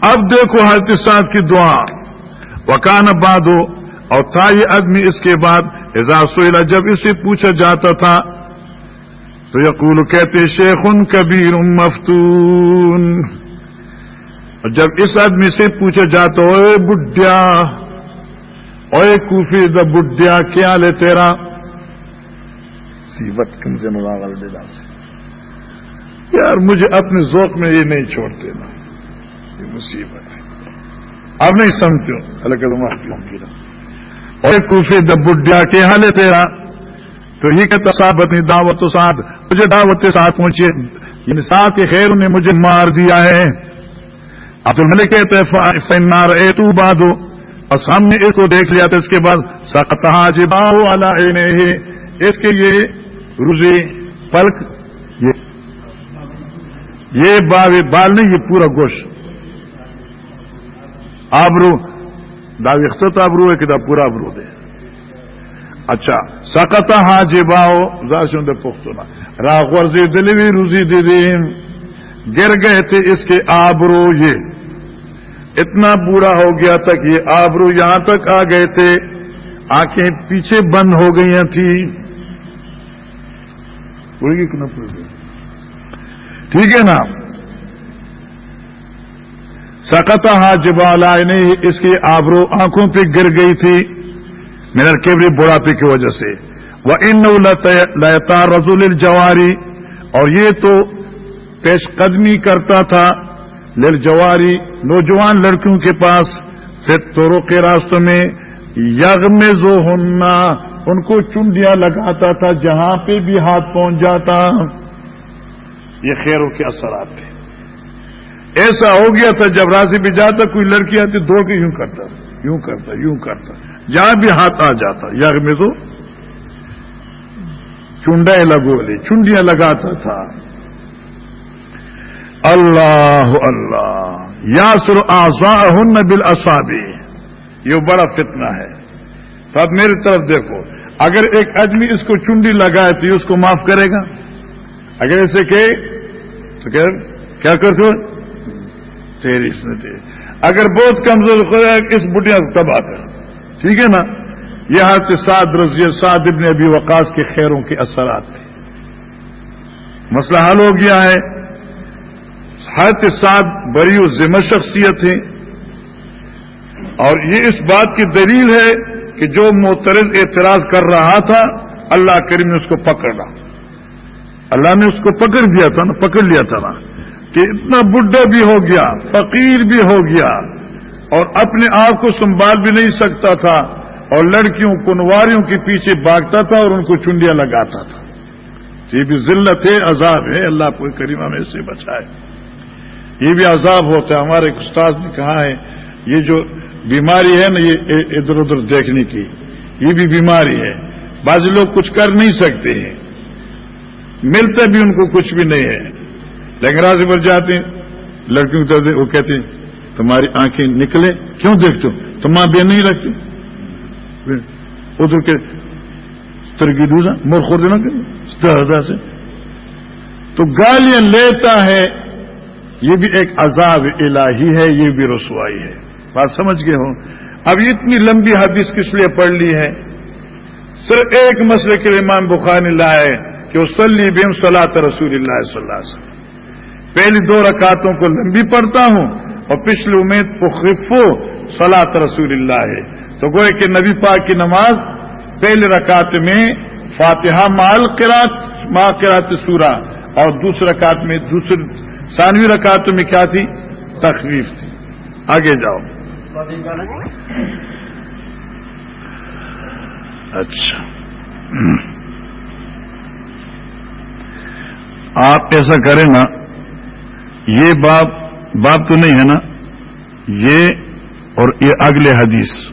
اب دیکھو حضرت صاحب کی دعا۔ وکان باد ہو اور تھا یہ آدمی اس کے بعد۔ اعزاز سوئلہ جب اسے پوچھا جاتا تھا، تو یقول کہتے شیخ ان کبیر مفتون۔ جب اس آدمی سے پوچھا جاتا اے بڈیا اوے کوفی، دا بڈیا کیا لے تیرا؟ سیبت کم سے مواغل دے سے۔ یار، مجھے اپنے ذوق میں یہ نہیں چھوڑتے نا۔ یہ مصیبت ہے۔ اب نہیں سمجھتے الگ اور کوفی، دا بڈیا کیا لے تیرا؟ تو یہ کہتا صاحب اپنی دعوت تو ساتھ۔ مجھے دعوت کے ساتھ پہنچے۔ یعنی ساتھ کے خیر نے مجھے مار دیا ہے۔ اب تو میں نے کہتے فنار اے تو بادو اور سامنے اس کو دیکھ لیا تو اس کے بعد سکتا جبا اس کے یہ روزے پلک، یہ بال نہیں، یہ پورا گوشت۔ آبرو۔ داویخت آبرو ہے کہ پورا آبرو دے۔ اچھا سکتا ہاں جی باؤ زاشن پختونا راغور زی دلوی روزی دے دین گر گئے تھے اس کے آبرو یہ۔ اتنا برا ہو گیا تک یہ آبرو یہاں تک آ گئے تھے۔ آنکھیں پیچھے بند ہو گئی تھی ٹھیک ہے نا۔ سکتا ہا جبال نہیں یعنی اس کی آبرو آنکھوں پہ گر گئی تھی۔ میرا کیبری بڑھاپے کی وجہ سے۔ وہ ان لتا رضول الجواری اور یہ تو پیش قدمی کرتا تھا۔ لل جواری نوجوان لڑکیوں کے پاس۔ پھر تورو کے راستوں میں یگ میں زو ہونا ان کو چنڈیاں لگاتا تھا، جہاں پہ بھی ہاتھ پہنچ جاتا۔ یہ خیروں کے اثرات تھے۔ ایسا ہو گیا تھا جب راضی بھی جاتا، کوئی لڑکی آتی دوڑ کے یوں کرتا یوں کرتا یوں کرتا۔ جہاں بھی ہاتھ آ جاتا یار میں تو چنڈائیں لگو لی چنڈیاں لگاتا تھا۔ اللہ اللہ یاسر آزا ہن بل یہ بڑا فتنہ ہے تو اب میری طرف دیکھو اگر ایک آدمی اس کو چنڈی لگائے تو یہ اس کو معاف کرے گا اگر اسے کہ تو کیا کرتے ہو تیری اس نے تیری اگر بہت کمزور ہو جائے اس بٹیا کو تباہ کر ٹھیک ہے نا یہ ہاتھ سعد رضی سعد ابن ابی وقاص کے خیروں کے اثرات تھے مسئلہ حل ہو گیا ہے حت سعد بری و ذمہ شخصیت ہے اور یہ اس بات کی دلیل ہے کہ جو معترض اعتراض کر رہا تھا، اللہ کریم نے اس کو پکڑا اللہ نے اس کو پکڑ دیا تھا نا، پکڑ لیا تھا نا۔ کہ اتنا بڈھا بھی ہو گیا، فقیر بھی ہو گیا۔ اور اپنے آپ کو سنبھال بھی نہیں سکتا تھا۔ اور لڑکیوں، کنواریوں کے پیچھے بھاگتا تھا اور ان کو چنڈیاں لگاتا تھا۔ یہ بھی ذلت ہے، عذاب ہے۔ اللہ کو کریمہ میں سے بچائے۔ یہ بھی عذاب ہوتا ہے۔ ہمارے استاد نے کہا ہے، یہ جو بیماری ہے نا، یہ ادھر ادھر دیکھنے کی، یہ بھی بیماری ہے۔ بعض لوگ کچھ کر نہیں سکتے ہیں۔ ملتا بھی ان کو کچھ بھی نہیں ہے۔ لنگرا سے پر جاتے ہیں، لڑکیوں کو وہ کہتے ہیں، تمہاری آنکھیں نکلے، کیوں دیکھتے ہو؟ تم ماں بے نہیں رکھتے؟ ادھر کے ترکی دوسرا مور خود نہ کرے سے۔ تو گالیاں لیتا ہے یہ بھی ایک عذاب الہی ہے، یہ بھی رسوائی ہے۔ بات سمجھ گئے ہو؟ اب اتنی لمبی حدیث کس لیے پڑھ لی ہے؟ صرف ایک مسئلے کے لیے امام بخاری لائے کہ وہ سلی بیم صلاح رسول اللہ صلی اللہ علیہ وسلم۔ پہلی دو رکعتوں کو لمبی پڑھتا ہوں اور پچھلی امید کو خفو سلاط رسول اللہ ہے۔ تو گوئے کہ نبی پاک کی نماز پہلی رکعت میں فاتحہ مال قرات ماں قرات سورا اور دوسرے رکعت میں دوسری ثانوی رکعت میں کیا تھی؟ تخلیف تھی۔ آگے جاؤ۔ اچھا۔ آپ ایسا کریں نا، یہ باب باب تو نہیں ہے نا، یہ اور یہ اگلے حدیث۔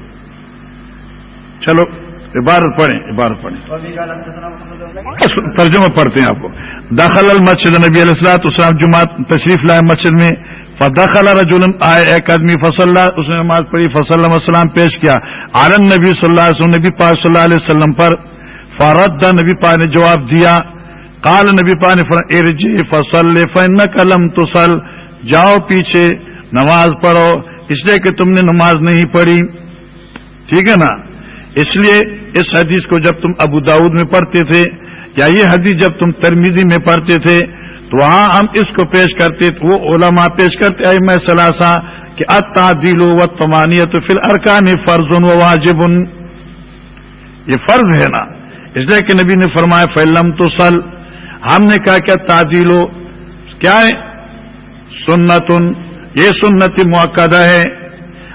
چلو۔ عبارت پڑھیں عبارت پڑھیں۔ ترجمہ پڑھتے ہیں آپ کو۔ داخل المسد نبی علیہ السلاۃ اسلام جماعت تشریف لائے مسجد میں فداخل رجول آئے ایک آدمی فصل اللہ اس نے نماز پڑھی فصل وسلام پیش کیا۔ عالم نبی صلی اللہ علیہ وسلم، نبی پاک صلی اللہ علیہ وسلم پر فارد نبی پاک نے جواب دیا۔ کال نبی پانی ارجی فصل فن قلم تسل جاؤ پیچھے، نماز پڑھو۔ اس لیے کہ تم نے نماز نہیں پڑھی۔ ٹھیک ہے نا؟ اس لیے اس حدیث کو جب تم ابو داود میں پڑھتے تھے یا یہ حدیث جب تم ترمیزی میں پڑھتے تھے، تو وہاں ہم اس کو پیش کرتے وہ علماء پیش کرتے آئی میں سلاسا کہ اتا دل و تمانیت فی الرکان فرض و واجب۔ یہ فرض ہے نا؟ اس لیے کہ نبی نے فرمایا فلم تو سل ہم نے کہا کیا تعدیل ہو کیا ہے؟ سنتن۔ یہ سنت موقع ہے۔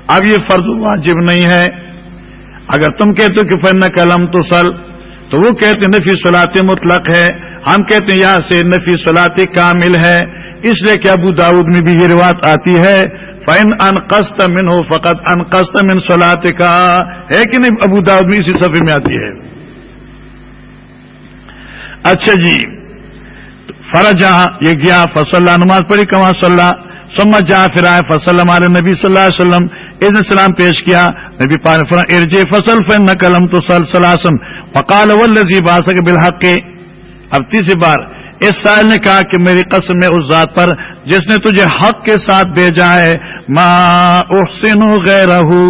اب یہ فرض واجب نہیں ہے۔ اگر تم کہتے ہو کہ فن قلم تو سل تو وہ کہتے نفی صلاط مطلق ہے۔ ہم کہتے ہیں یہاں سے نفی صلاط کامل ہے۔ اس لیے کہ ابو داود میں بھی یہ روایت آتی ہے فین انقست من ہو فقط انقست من صلاط کا ہے کہ نہیں؟ ابو داود بھی اسی صفحے میں آتی ہے۔ اچھا جی فرج جہاں یہ گیا فصل نماز پڑھی، کما صلاح سمت جہاں پھر آئے فصل ہمارے نبی صلی اللہ علیہ وسلم۔ عید السلام پیش کیا، نبی پان ارج فصل فن قلم تو سل سلاسم فقال ولزی باسک بالحق. کے اب تیسری بار، اس سائل نے کہا کہ میری قسم ہے اس ذات پر، جس نے تجھے حق کے ساتھ بھیجا ہے. ماں احسن ہو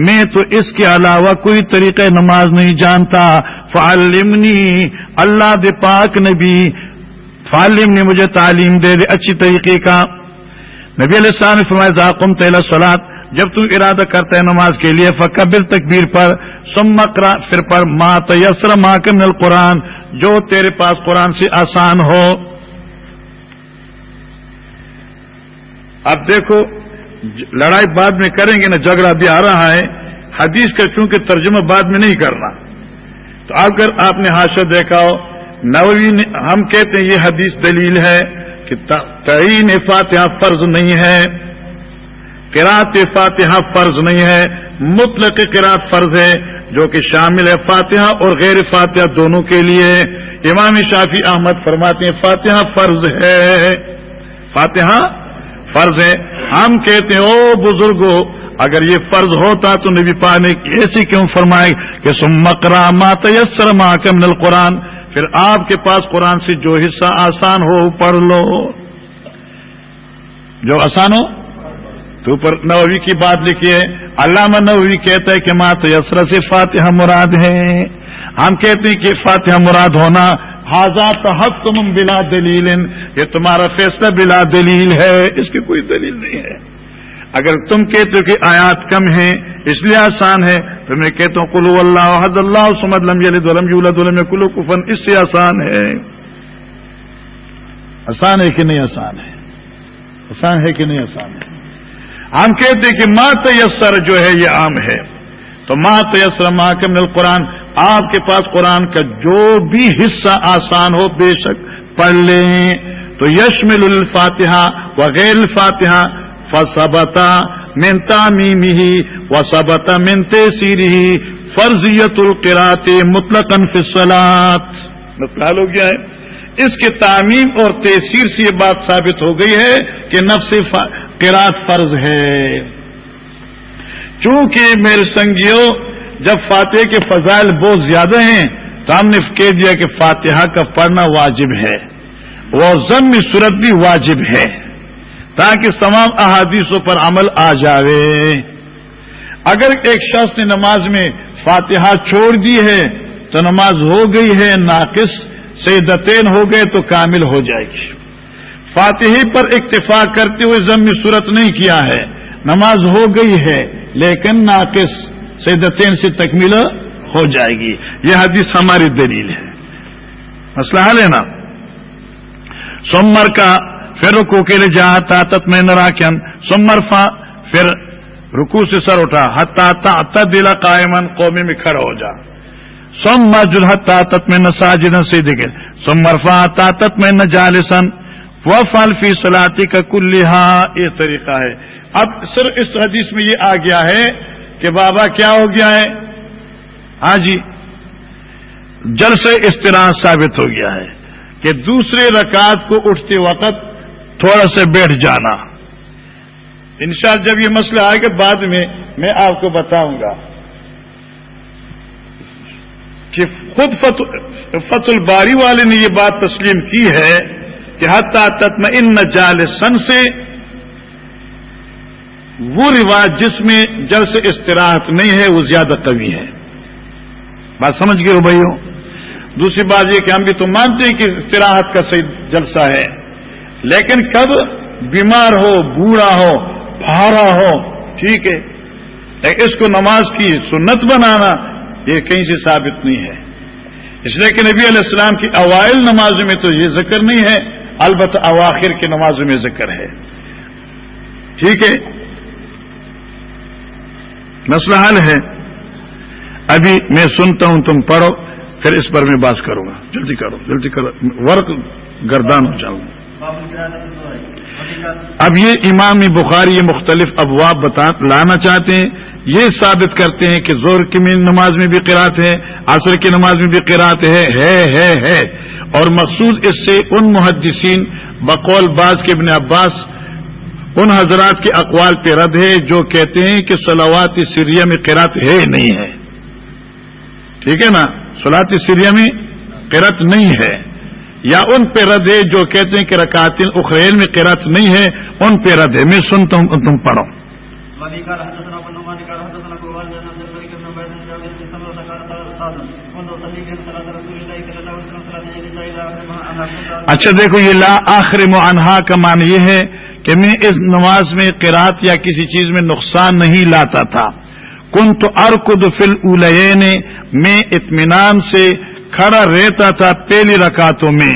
میں تو اس کے علاوہ کوئی طریقہ نماز نہیں جانتا. فعلمنی، اللہ دے پاک نبی فعلم نے مجھے تعلیم دے دے اچھی طریقے کا. نبی علیہ السلام نے فرمایا ذاکم تیلا سلاد جب تم ارادہ کرتا ہے نماز کے لیے، فقبل تکبیر پر سمکرا پھر پر ما تیسر ما کم القرآن، جو تیرے پاس قرآن سے آسان ہو۔ اب دیکھو، لڑائی بعد میں کریں گے نا جھگڑا بھی آ رہا ہے۔ حدیث کا چونکہ ترجمہ بعد میں نہیں کرنا تو اگر آپ نے حادثہ دیکھا ہو نوی ہم کہتے ہیں یہ حدیث دلیل ہے کہ تعین فاتحہ فرض نہیں ہے۔ قرات فاتحہ فرض نہیں ہے، مطلق قرات فرض ہے، جو کہ شامل ہے فاتحہ اور غیر فاتحہ دونوں کے لیے۔ امام شافی احمد فرماتے ہیں، فاتحہ فرض ہے۔ فاتحہ فرض ہے۔ ہم کہتے ہیں، او بزرگوں اگر یہ فرض ہوتا تو نبی پانے ایسی کیوں فرمائے کہ سم مکرا ماتیسر محکم نل قرآن پھر آپ کے پاس قرآن سے جو حصہ آسان ہو، پڑھ لو۔ جو آسان ہو تو اوپر نووی کی بات لکھی ہے، علامہ نووی کہتا ہے کہ ماں یسر سے فاتحہ مراد ہے۔ ہم کہتے ہیں کہ فاتحہ مراد ہونا حاضات حق تم بلا دلیل، یہ تمہارا فیصلہ بلا دلیل ہے، اس کی کوئی دلیل نہیں ہے۔ اگر تم کہتے ہو کہ آیات کم ہیں، اس لیے آسان ہے، تو میں کہتا ہوں کلو اللہ حد اللہ سمد لم کلو کفن اس سے آسان ہے۔ آسان ہے کہ نہیں آسان ہے؟ آسان ہے کہ نہیں آسان ہے؟ ہم کہتے کہ ماں تیسر جو ہے یہ عام ہے۔ تو ماں تیسر ماں کے آپ کے پاس قرآن کا جو بھی حصہ آسان ہو بے شک پڑھ لیں۔ تو یشمل الفاتحہ وغیر الفاتحہ فصبتا منتا میمی و سبتا منتے سیری فرضیت القرات مطلق فصلات مسئلہ ہو گیا ہے۔ اس کے تعمیم اور تحصیر سے یہ بات ثابت ہو گئی ہے کہ نفس قرات فرض ہے۔ چونکہ میرے سنگیوں، جب فاتح کے فضائل بہت زیادہ ہیں، تو ہم نے کہہ دیا کہ فاتحہ کا پڑھنا واجب ہے۔ وہ ضم صورت بھی واجب ہے۔ تاکہ تمام احادیثوں پر عمل آ جاوے۔ اگر ایک شخص نے نماز میں فاتحہ چھوڑ دی ہے، تو نماز ہو گئی ہے، ناقص، سیدتین ہو گئے تو کامل ہو جائے گی۔ فاتحی پر اکتفاق کرتے ہوئے ضم صورت نہیں کیا ہے۔ نماز ہو گئی ہے، لیکن ناقص سیدتین سے تکمیل ہو جائے گی۔ یہ حدیث ہماری دلیل ہے۔ مسئلہ حل ہے نا؟ سومر کا پھر رکو کے لیے جہاں طاقت میں نراکن سومر فا پھر رکو سے سر اٹھا حتا دلا قائمن قومی میں کھڑا ہو جا۔ سومر جلحت طاقت میں نہ ساجن سے دکھے سومر فا طاقت میں نہ جالسن وہ فالفی سلاطی کا کلحا یہ طریقہ ہے۔ اب سر اس حدیث میں یہ آ گیا ہے کہ بابا کیا ہو گیا ہے؟ ہاں جی جل سے استراح ثابت ہو گیا ہے کہ دوسرے رکعت کو اٹھتے وقت تھوڑا سا بیٹھ جانا۔ انشاءاللہ جب یہ مسئلہ آئے گا، بعد میں میں آپ کو بتاؤں گا کہ خود فت الباری والے نے یہ بات تسلیم کی ہے۔ کہ حتیٰ تتم ان جال سن سے، وہ رواج جس میں جل سے استراحت نہیں ہے، وہ زیادہ قوی ہے۔ بات سمجھ گئے ہو بھائی دوسری بات یہ کہ ہم بھی تو مانتے ہیں کہ استراحت کا صحیح جلسہ ہے، لیکن کب بیمار ہو، بوڑھا ہو پھارا ہو، ٹھیک ہے اس کو نماز کی سنت بنانا یہ کہیں سے ثابت نہیں ہے۔ اس لیے کہ نبی علیہ السلام کی اوائل نماز میں تو یہ ذکر نہیں ہے البتہ اواخر کی نمازوں میں ذکر ہے۔ ٹھیک ہے؟ مسئلہ حل ہے۔ ابھی میں سنتا ہوں، تم پڑھو، پھر اس پر میں بات کروں گا۔ جلدی کرو جلدی کرو۔ ورک گردان ہو جاؤں اب یہ امام بخاری یہ مختلف ابواب بتا، لانا چاہتے ہیں۔ یہ ثابت کرتے ہیں کہ زور کی نماز میں بھی قرات ہے، عصر کی نماز میں بھی قرات ہے۔ ہے ہے ہے۔ اور مقصود اس سے ان محدثین بقول باز کے ابن عباس ان حضرات کے اقوال پہ رد ہے جو کہتے ہیں کہ سلاوات سیریا میں قرات ہے نہیں ہے۔ ٹھیک ہے نا؟ سلاط سیریا میں قرت نہیں ہے۔ یا ان پہ رد ہے جو کہتے ہیں کہ رکعت اخرین میں قرات نہیں ہے، ان پہ رد ہے۔ میں سنتا ہوں، تم پڑھو وبه قال حدثنا ابو النعمان قال حدثنا قوال بن عبد الملك بن عبيد بن جابر بن سمره قال قال استاذ منذ صلي بهم صلاه رسول الله صلى الله عليه وسلم صلاه الى الى اخر ما انا كنت اچھا دیکھو، یہ لا آخر معنہا کا مان یہ ہے کہ میں اس نماز میں قرات یا کسی چیز میں نقصان نہیں لاتا تھا۔ کن تو ارکد فل اولین میں اطمینان سے کھڑا رہتا تھا پہلی رکعتوں میں۔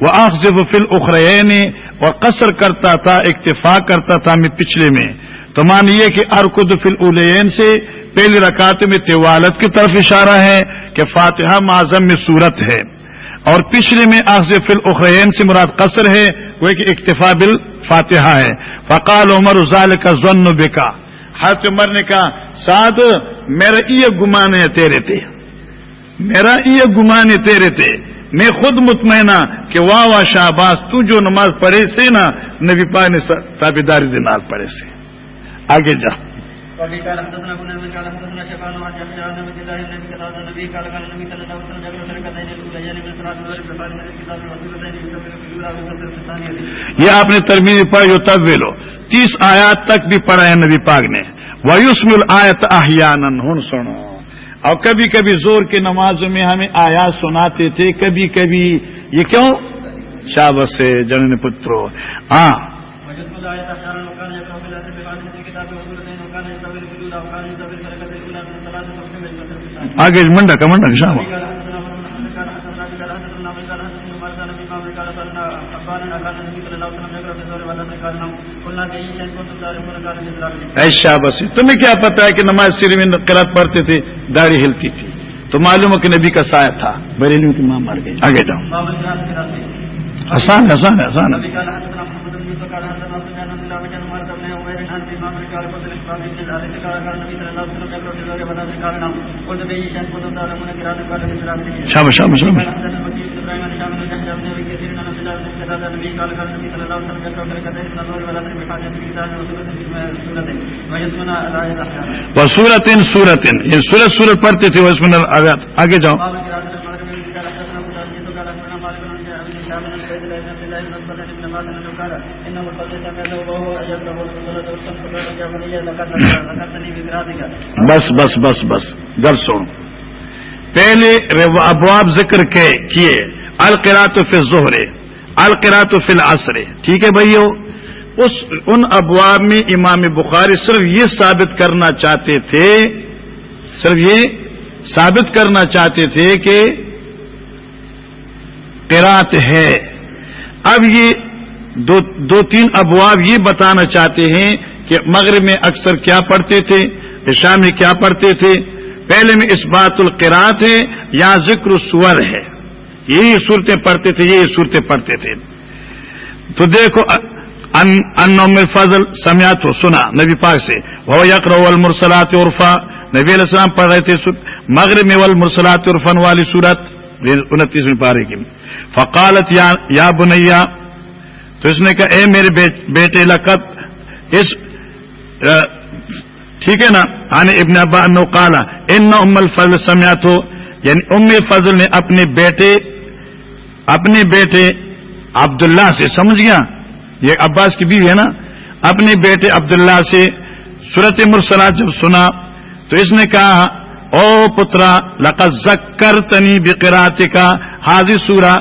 وہ آخذ فل اخرین اور قصر کرتا تھا، اکتفا کرتا تھا میں پچھلے میں۔ تو مانیے کہ ارکد فل اولین سے پہلی رکعت میں طوالت کی طرف اشارہ ہے کہ فاتحہ معظم میں صورت ہے۔ اور پچھلے میں آخذ فل اخرین سے مراد قصر ہے، وہ کہ اکتفا بل فاتحہ ہے۔ فقال عمر ازال کا ضن بکا حضرت عمر نے کہا، سعد، میرا یہ گمان ہے تیرے تھے میرا یہ گمان ہے تیرے تھے میں خود مطمئنہ کہ واہ واہ شہباز تو جو نماز پڑھے سے نا، نبی پاک نے تابیداری دماغ پڑھے سے۔ آگے جا۔ وبه قال حدثنا ابو نعيم قال حدثنا شيخان عن يحيى عن عبد الله النبي قال هذا النبي قال قال النبي صلى الله عليه وسلم يقرا ركعتين الاوليين من صلاه الظهر بفارغ من الكتاب وسورتين يكبر في الاولى ويكبر في الثانيه یہ آپ نے ترمیز پڑھ جو تب لو تیس آیات تک بھی پڑھا ہے نبی پاک نے۔ ویوسم الآیت احیانن ہن سنو۔ اور کبھی کبھی زور کی نمازوں میں ہمیں آیات سناتے تھے کبھی کبھی یہ کیوں؟ شابت سے جنن پترو۔ ہاں۔ كنتم تعرفون قال مثل ذلك اے شابت سے تمہیں کیا پتا ہے کہ نماز سری میں قرات پڑھتے تھے داڑھی ہلتی تھی۔ تو معلوم ہے کہ نبی کا سایہ تھا۔ بریلیوں کی ماں مر گئی۔ آگے جاؤ۔ آسان ہے آسان ہے آسان الايه احيانا وہ سورت ان سورت ان یہ سورت سورت پڑھتے تھے اس میں آگے جاؤ انه الفضل سمعته وهو يقرا بس بس بس بس. گر سن. پہلے ابواب ذکر کے کیے. القرات فی الظہر. القرات فی العصر. ٹھیک ہے بھائیو؟ اس ان ابواب میں امام بخاری صرف یہ ثابت کرنا چاہتے تھے صرف یہ ثابت کرنا چاہتے تھے کہ قرات ہے. اب یہ دو دو تین ابواب یہ بتانا چاہتے ہیں کہ مغرب میں اکثر کیا پڑھتے تھے، عشاء میں کیا پڑھتے تھے؟ پہلے میں اس بات القرات ہے، یا ذکر سور ہے۔ یہی صورتیں پڑھتے تھے، یہی صورتیں پڑھتے تھے۔ تو دیکھو، ان فضل سمیات ہو سنا، نبی پاک سے۔ وہ یکر المرسلات عرفا۔ نبی علیہ السلام پڑھ رہے تھے مغرب میں والمرسلات عرفن والی صورت۔ انتیسویں پارے کی۔ فقالت یا یا بنیا، تو اس نے کہا، اے میرے بیٹے لقت اس ٹھیک ہے نا؟ آنے ابن ابا نو کالا ان ام الفضل سمیات ہو یعنی ام فضل نے اپنے بیٹے اپنے بیٹے عبداللہ سے، سمجھ گیا؟ یہ عباس کی بیوی ہے نا؟ اپنے بیٹے عبداللہ سے صورت مرسلات جب سنا، تو اس نے کہا، او پترا، لقد زکر تنی بکرات کا حاضر سورا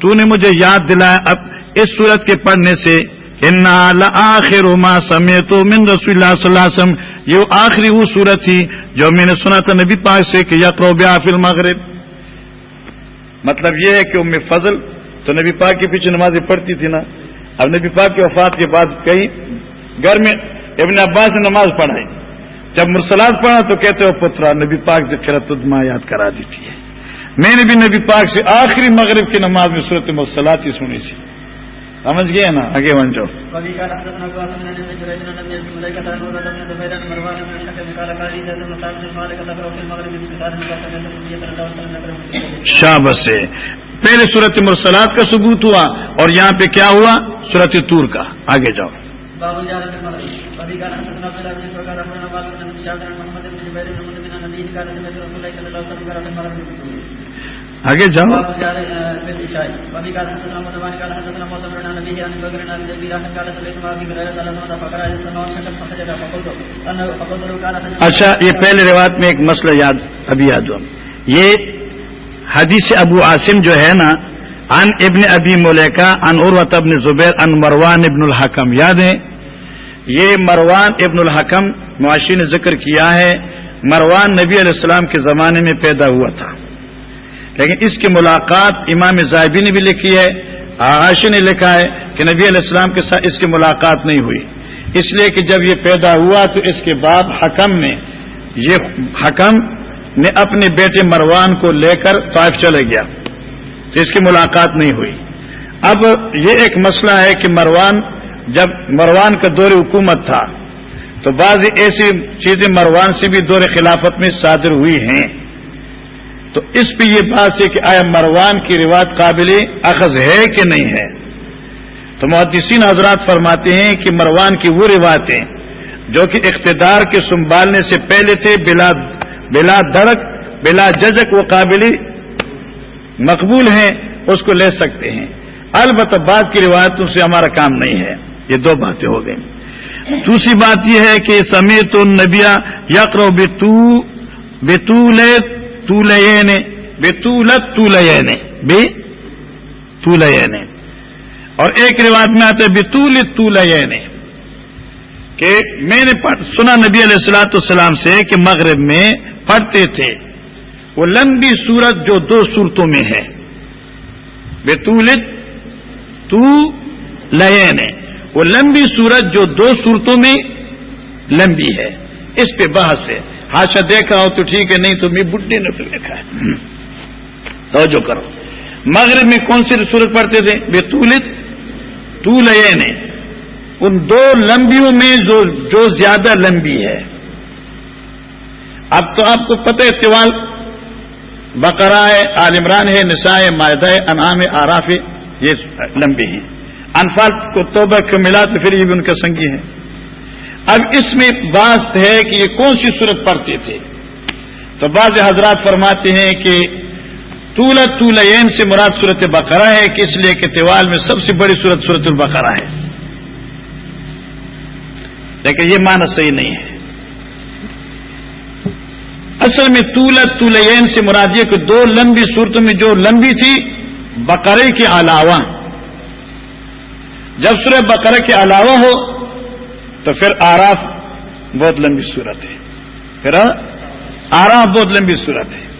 تو نے مجھے یاد دلایا اب اس صورت کے پڑھنے سے آخر ما سمے تو من رسول اللہ صلی اللہ علیہ وسلم. یہ آخری وہ صورت تھی جو میں نے سنا تھا نبی پاک سے کہ یقرو بیا فی المغرب. مطلب یہ ہے کہ ام فضل تو نبی پاک کے پیچھے نمازیں پڑھتی تھی نا. اب نبی پاک کی وفات کے بعد کہیں گھر میں ابن عباس نے نماز پڑھائی. جب مرسلات پڑھا تو کہتے ہو پترا، نبی پاک سے خرتما یاد کرا دیتی ہے میں نے بھی نبی پاک سے آخری مغرب کی نماز میں صورت مرسلات ہی سنی سی سمجھ گئے نا؟ آگے بن جاؤ سے۔ پہلے صورت مرسلات کا ثبوت ہوا اور یہاں پہ کیا ہوا؟ صورت تور کا۔ آگے جاؤ۔ آگے جاؤ۔ اچھا یہ پہلے روایت میں ایک مسئلہ یاد، ابھی یاد ہوا۔ یہ حدیث ابو عاصم جو ہے نا ان ابن ابی ملیکا ان عروت ابن زبیر ان مروان ابن الحکم۔ یاد ہیں یہ مروان ابن الحکم معاشی نے ذکر کیا ہے۔ مروان نبی علیہ السلام کے زمانے میں پیدا ہوا تھا۔ لیکن اس کی ملاقات امام زائبی نے بھی لکھی ہے عاشی نے لکھا ہے کہ نبی علیہ السلام کے ساتھ اس کی ملاقات نہیں ہوئی۔ اس لیے کہ جب یہ پیدا ہوا تو اس کے بعد حکم نے، یہ حکم نے اپنے بیٹے مروان کو لے کر طائف چلے گیا۔ تو اس کی ملاقات نہیں ہوئی۔ اب یہ ایک مسئلہ ہے کہ مروان، جب مروان کا دور حکومت تھا، تو بعض ایسی چیزیں مروان سے بھی دور خلافت میں صادر ہوئی ہیں۔ تو اس پہ یہ بات ہے کہ آیا مروان کی روایت قابل اخذ ہے کہ نہیں ہے؟ تو محدثین حضرات فرماتے ہیں کہ مروان کی وہ روایتیں جو کہ اقتدار کے سنبھالنے سے پہلے تھے، بلا بلا دڑک بلا ججک وہ قابل مقبول ہیں، اس کو لے سکتے ہیں۔ البتہ بعد کی روایتوں سے ہمارا کام نہیں ہے۔ یہ دو باتیں ہو گئیں۔ دوسری بات یہ ہے کہ سمیت النبیا یقر بتو بےتول تولین بےتولت تولین بے تولین اور ایک روایت میں آتا ہے بتول تولین کہ میں نے سنا نبی علیہ السلاۃ السلام سے کہ مغرب میں پڑھتے تھے، وہ لمبی صورت جو دو صورتوں میں ہے بےتولت تو لین وہ لمبی صورت جو دو صورتوں میں لمبی ہے، اس پہ بحث ہے۔ ہاشا دیکھا ہو تو ٹھیک ہے، نہیں تو میں بڈھے نے پھر دیکھا ہے۔ توجہ کرو۔ مغرب میں کون سی صورت پڑھتے تھے؟ بے تولت تو لین ان دو لمبیوں میں جو جو زیادہ لمبی ہے۔ اب تو آپ کو پتہ ہے تیوال بقرہ ہے عالمران ہے نسائے معدہ ہے، انعام آراف ہے، یہ لمبی ہیں۔ انفال کو توبہ کو ملا تو پھر یہ بھی ان کا سنگی ہے۔ اب اس میں بات ہے کہ یہ کون سی صورت پڑھتے تھے؟ تو بعض حضرات فرماتے ہیں کہ طولت طولین سے مراد صورت بقرہ ہے، کہ اس لیے کہ تیوال میں سب سے بڑی صورت صورت البقرہ ہے۔ لیکن یہ معنی صحیح نہیں ہے۔ اصل میں طولت طولین سے مراد یہ کہ دو لمبی صورتوں میں جو لمبی تھی بقرے کے علاوہ۔ جب سورہ بقرہ کے علاوہ ہو تو پھر آراف بہت لمبی صورت ہے۔ پھر ہاں، آراف بہت لمبی صورت ہے۔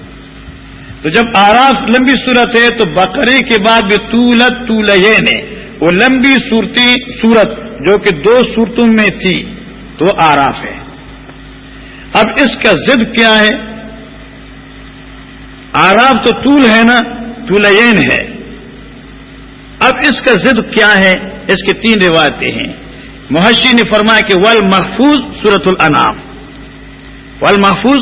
تو جب آراف لمبی صورت ہے تو بقرے کے بعد بھی طولت طولین ہے۔ وہ لمبی صورتی صورت جو کہ دو صورتوں میں تھی، تو وہ آراف ہے۔ اب اس کا ضد کیا ہے؟ آراف تو طول ہے نا، طولین ہے۔ اب اس کا ضد کیا ہے؟ اس کی تین روایتیں ہیں۔ محشی نے فرمایا کہ ول محفوظ سورت الانعام. ول محفوظ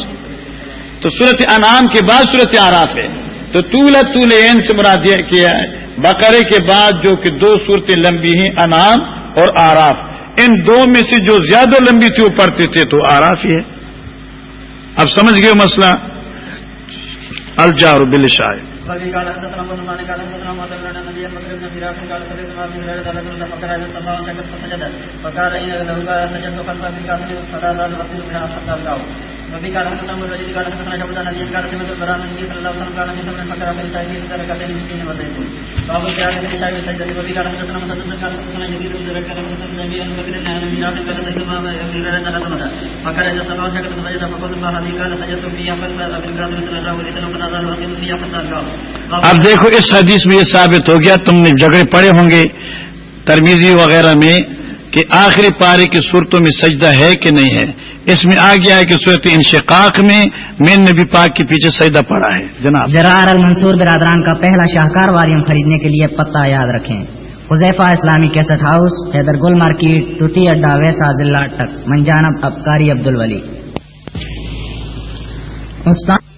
تو سورت انعام کے بعد سورت آراف ہے. تو طول طول سے مراد کیا ہے بقرے کے بعد جو کہ دو صورتیں لمبی ہیں، انعام اور آراف ان دو میں سے جو زیادہ لمبی تھی، وہ پڑھتے تھے تو آراف ہی ہے. اب سمجھ گئے مسئلہ؟ الجار بل شاہ وفي قال حدثنا ابو نعمان قال حدثنا معتمر بن النبي بكر بن فراس قال سمعت ما في هريره قال ثم فقرا الى السماء وسكت فسجد فقال ان له سجدت خلف في الكافر فلا زال يغسل بها حتى القاه وفي قال حدثنا ابو الوليد قال حدثنا شعبة عن النبي قال سمعت البراء من النبي صلى الله عليه وسلم قال في ثمن فقرا في الشاهد في ركعتين مسكين وزيتون باب القيام في الشاهد والسجد وفي قال حدثنا مسدد قال حدثنا يزيد بن زرع قال حدثنا النبي ان بكر بن عن ميراث قال سجد ما في هريره قال ثمن فقال الى السماء وسكت فسجد فقلت ما هذه قال سجدت فيها خلف ابي القاسم صلى الله عليه وسلم فلا زال يغسل فيها حتى القاه اب دیکھو اس حدیث میں یہ ثابت ہو گیا تم نے جھگڑے پڑے ہوں گے ترمیزی وغیرہ میں کہ آخری پارے کی صورتوں میں سجدہ ہے کہ نہیں ہے؟ اس میں آ گیا ہے کہ صورت انشقاق میں مین نبی پاک کے پیچھے سجدہ پڑا ہے۔ جناب۔ زرار المنصور برادران کا پہلا شاہکار واریم خریدنے کے لیے پتہ یاد رکھیں۔ Huzaifa Islami cassette house Haidar Gul market, Tuti Adda, ویسا ضلع تک منجانب، ابکاری عبد الولی استاد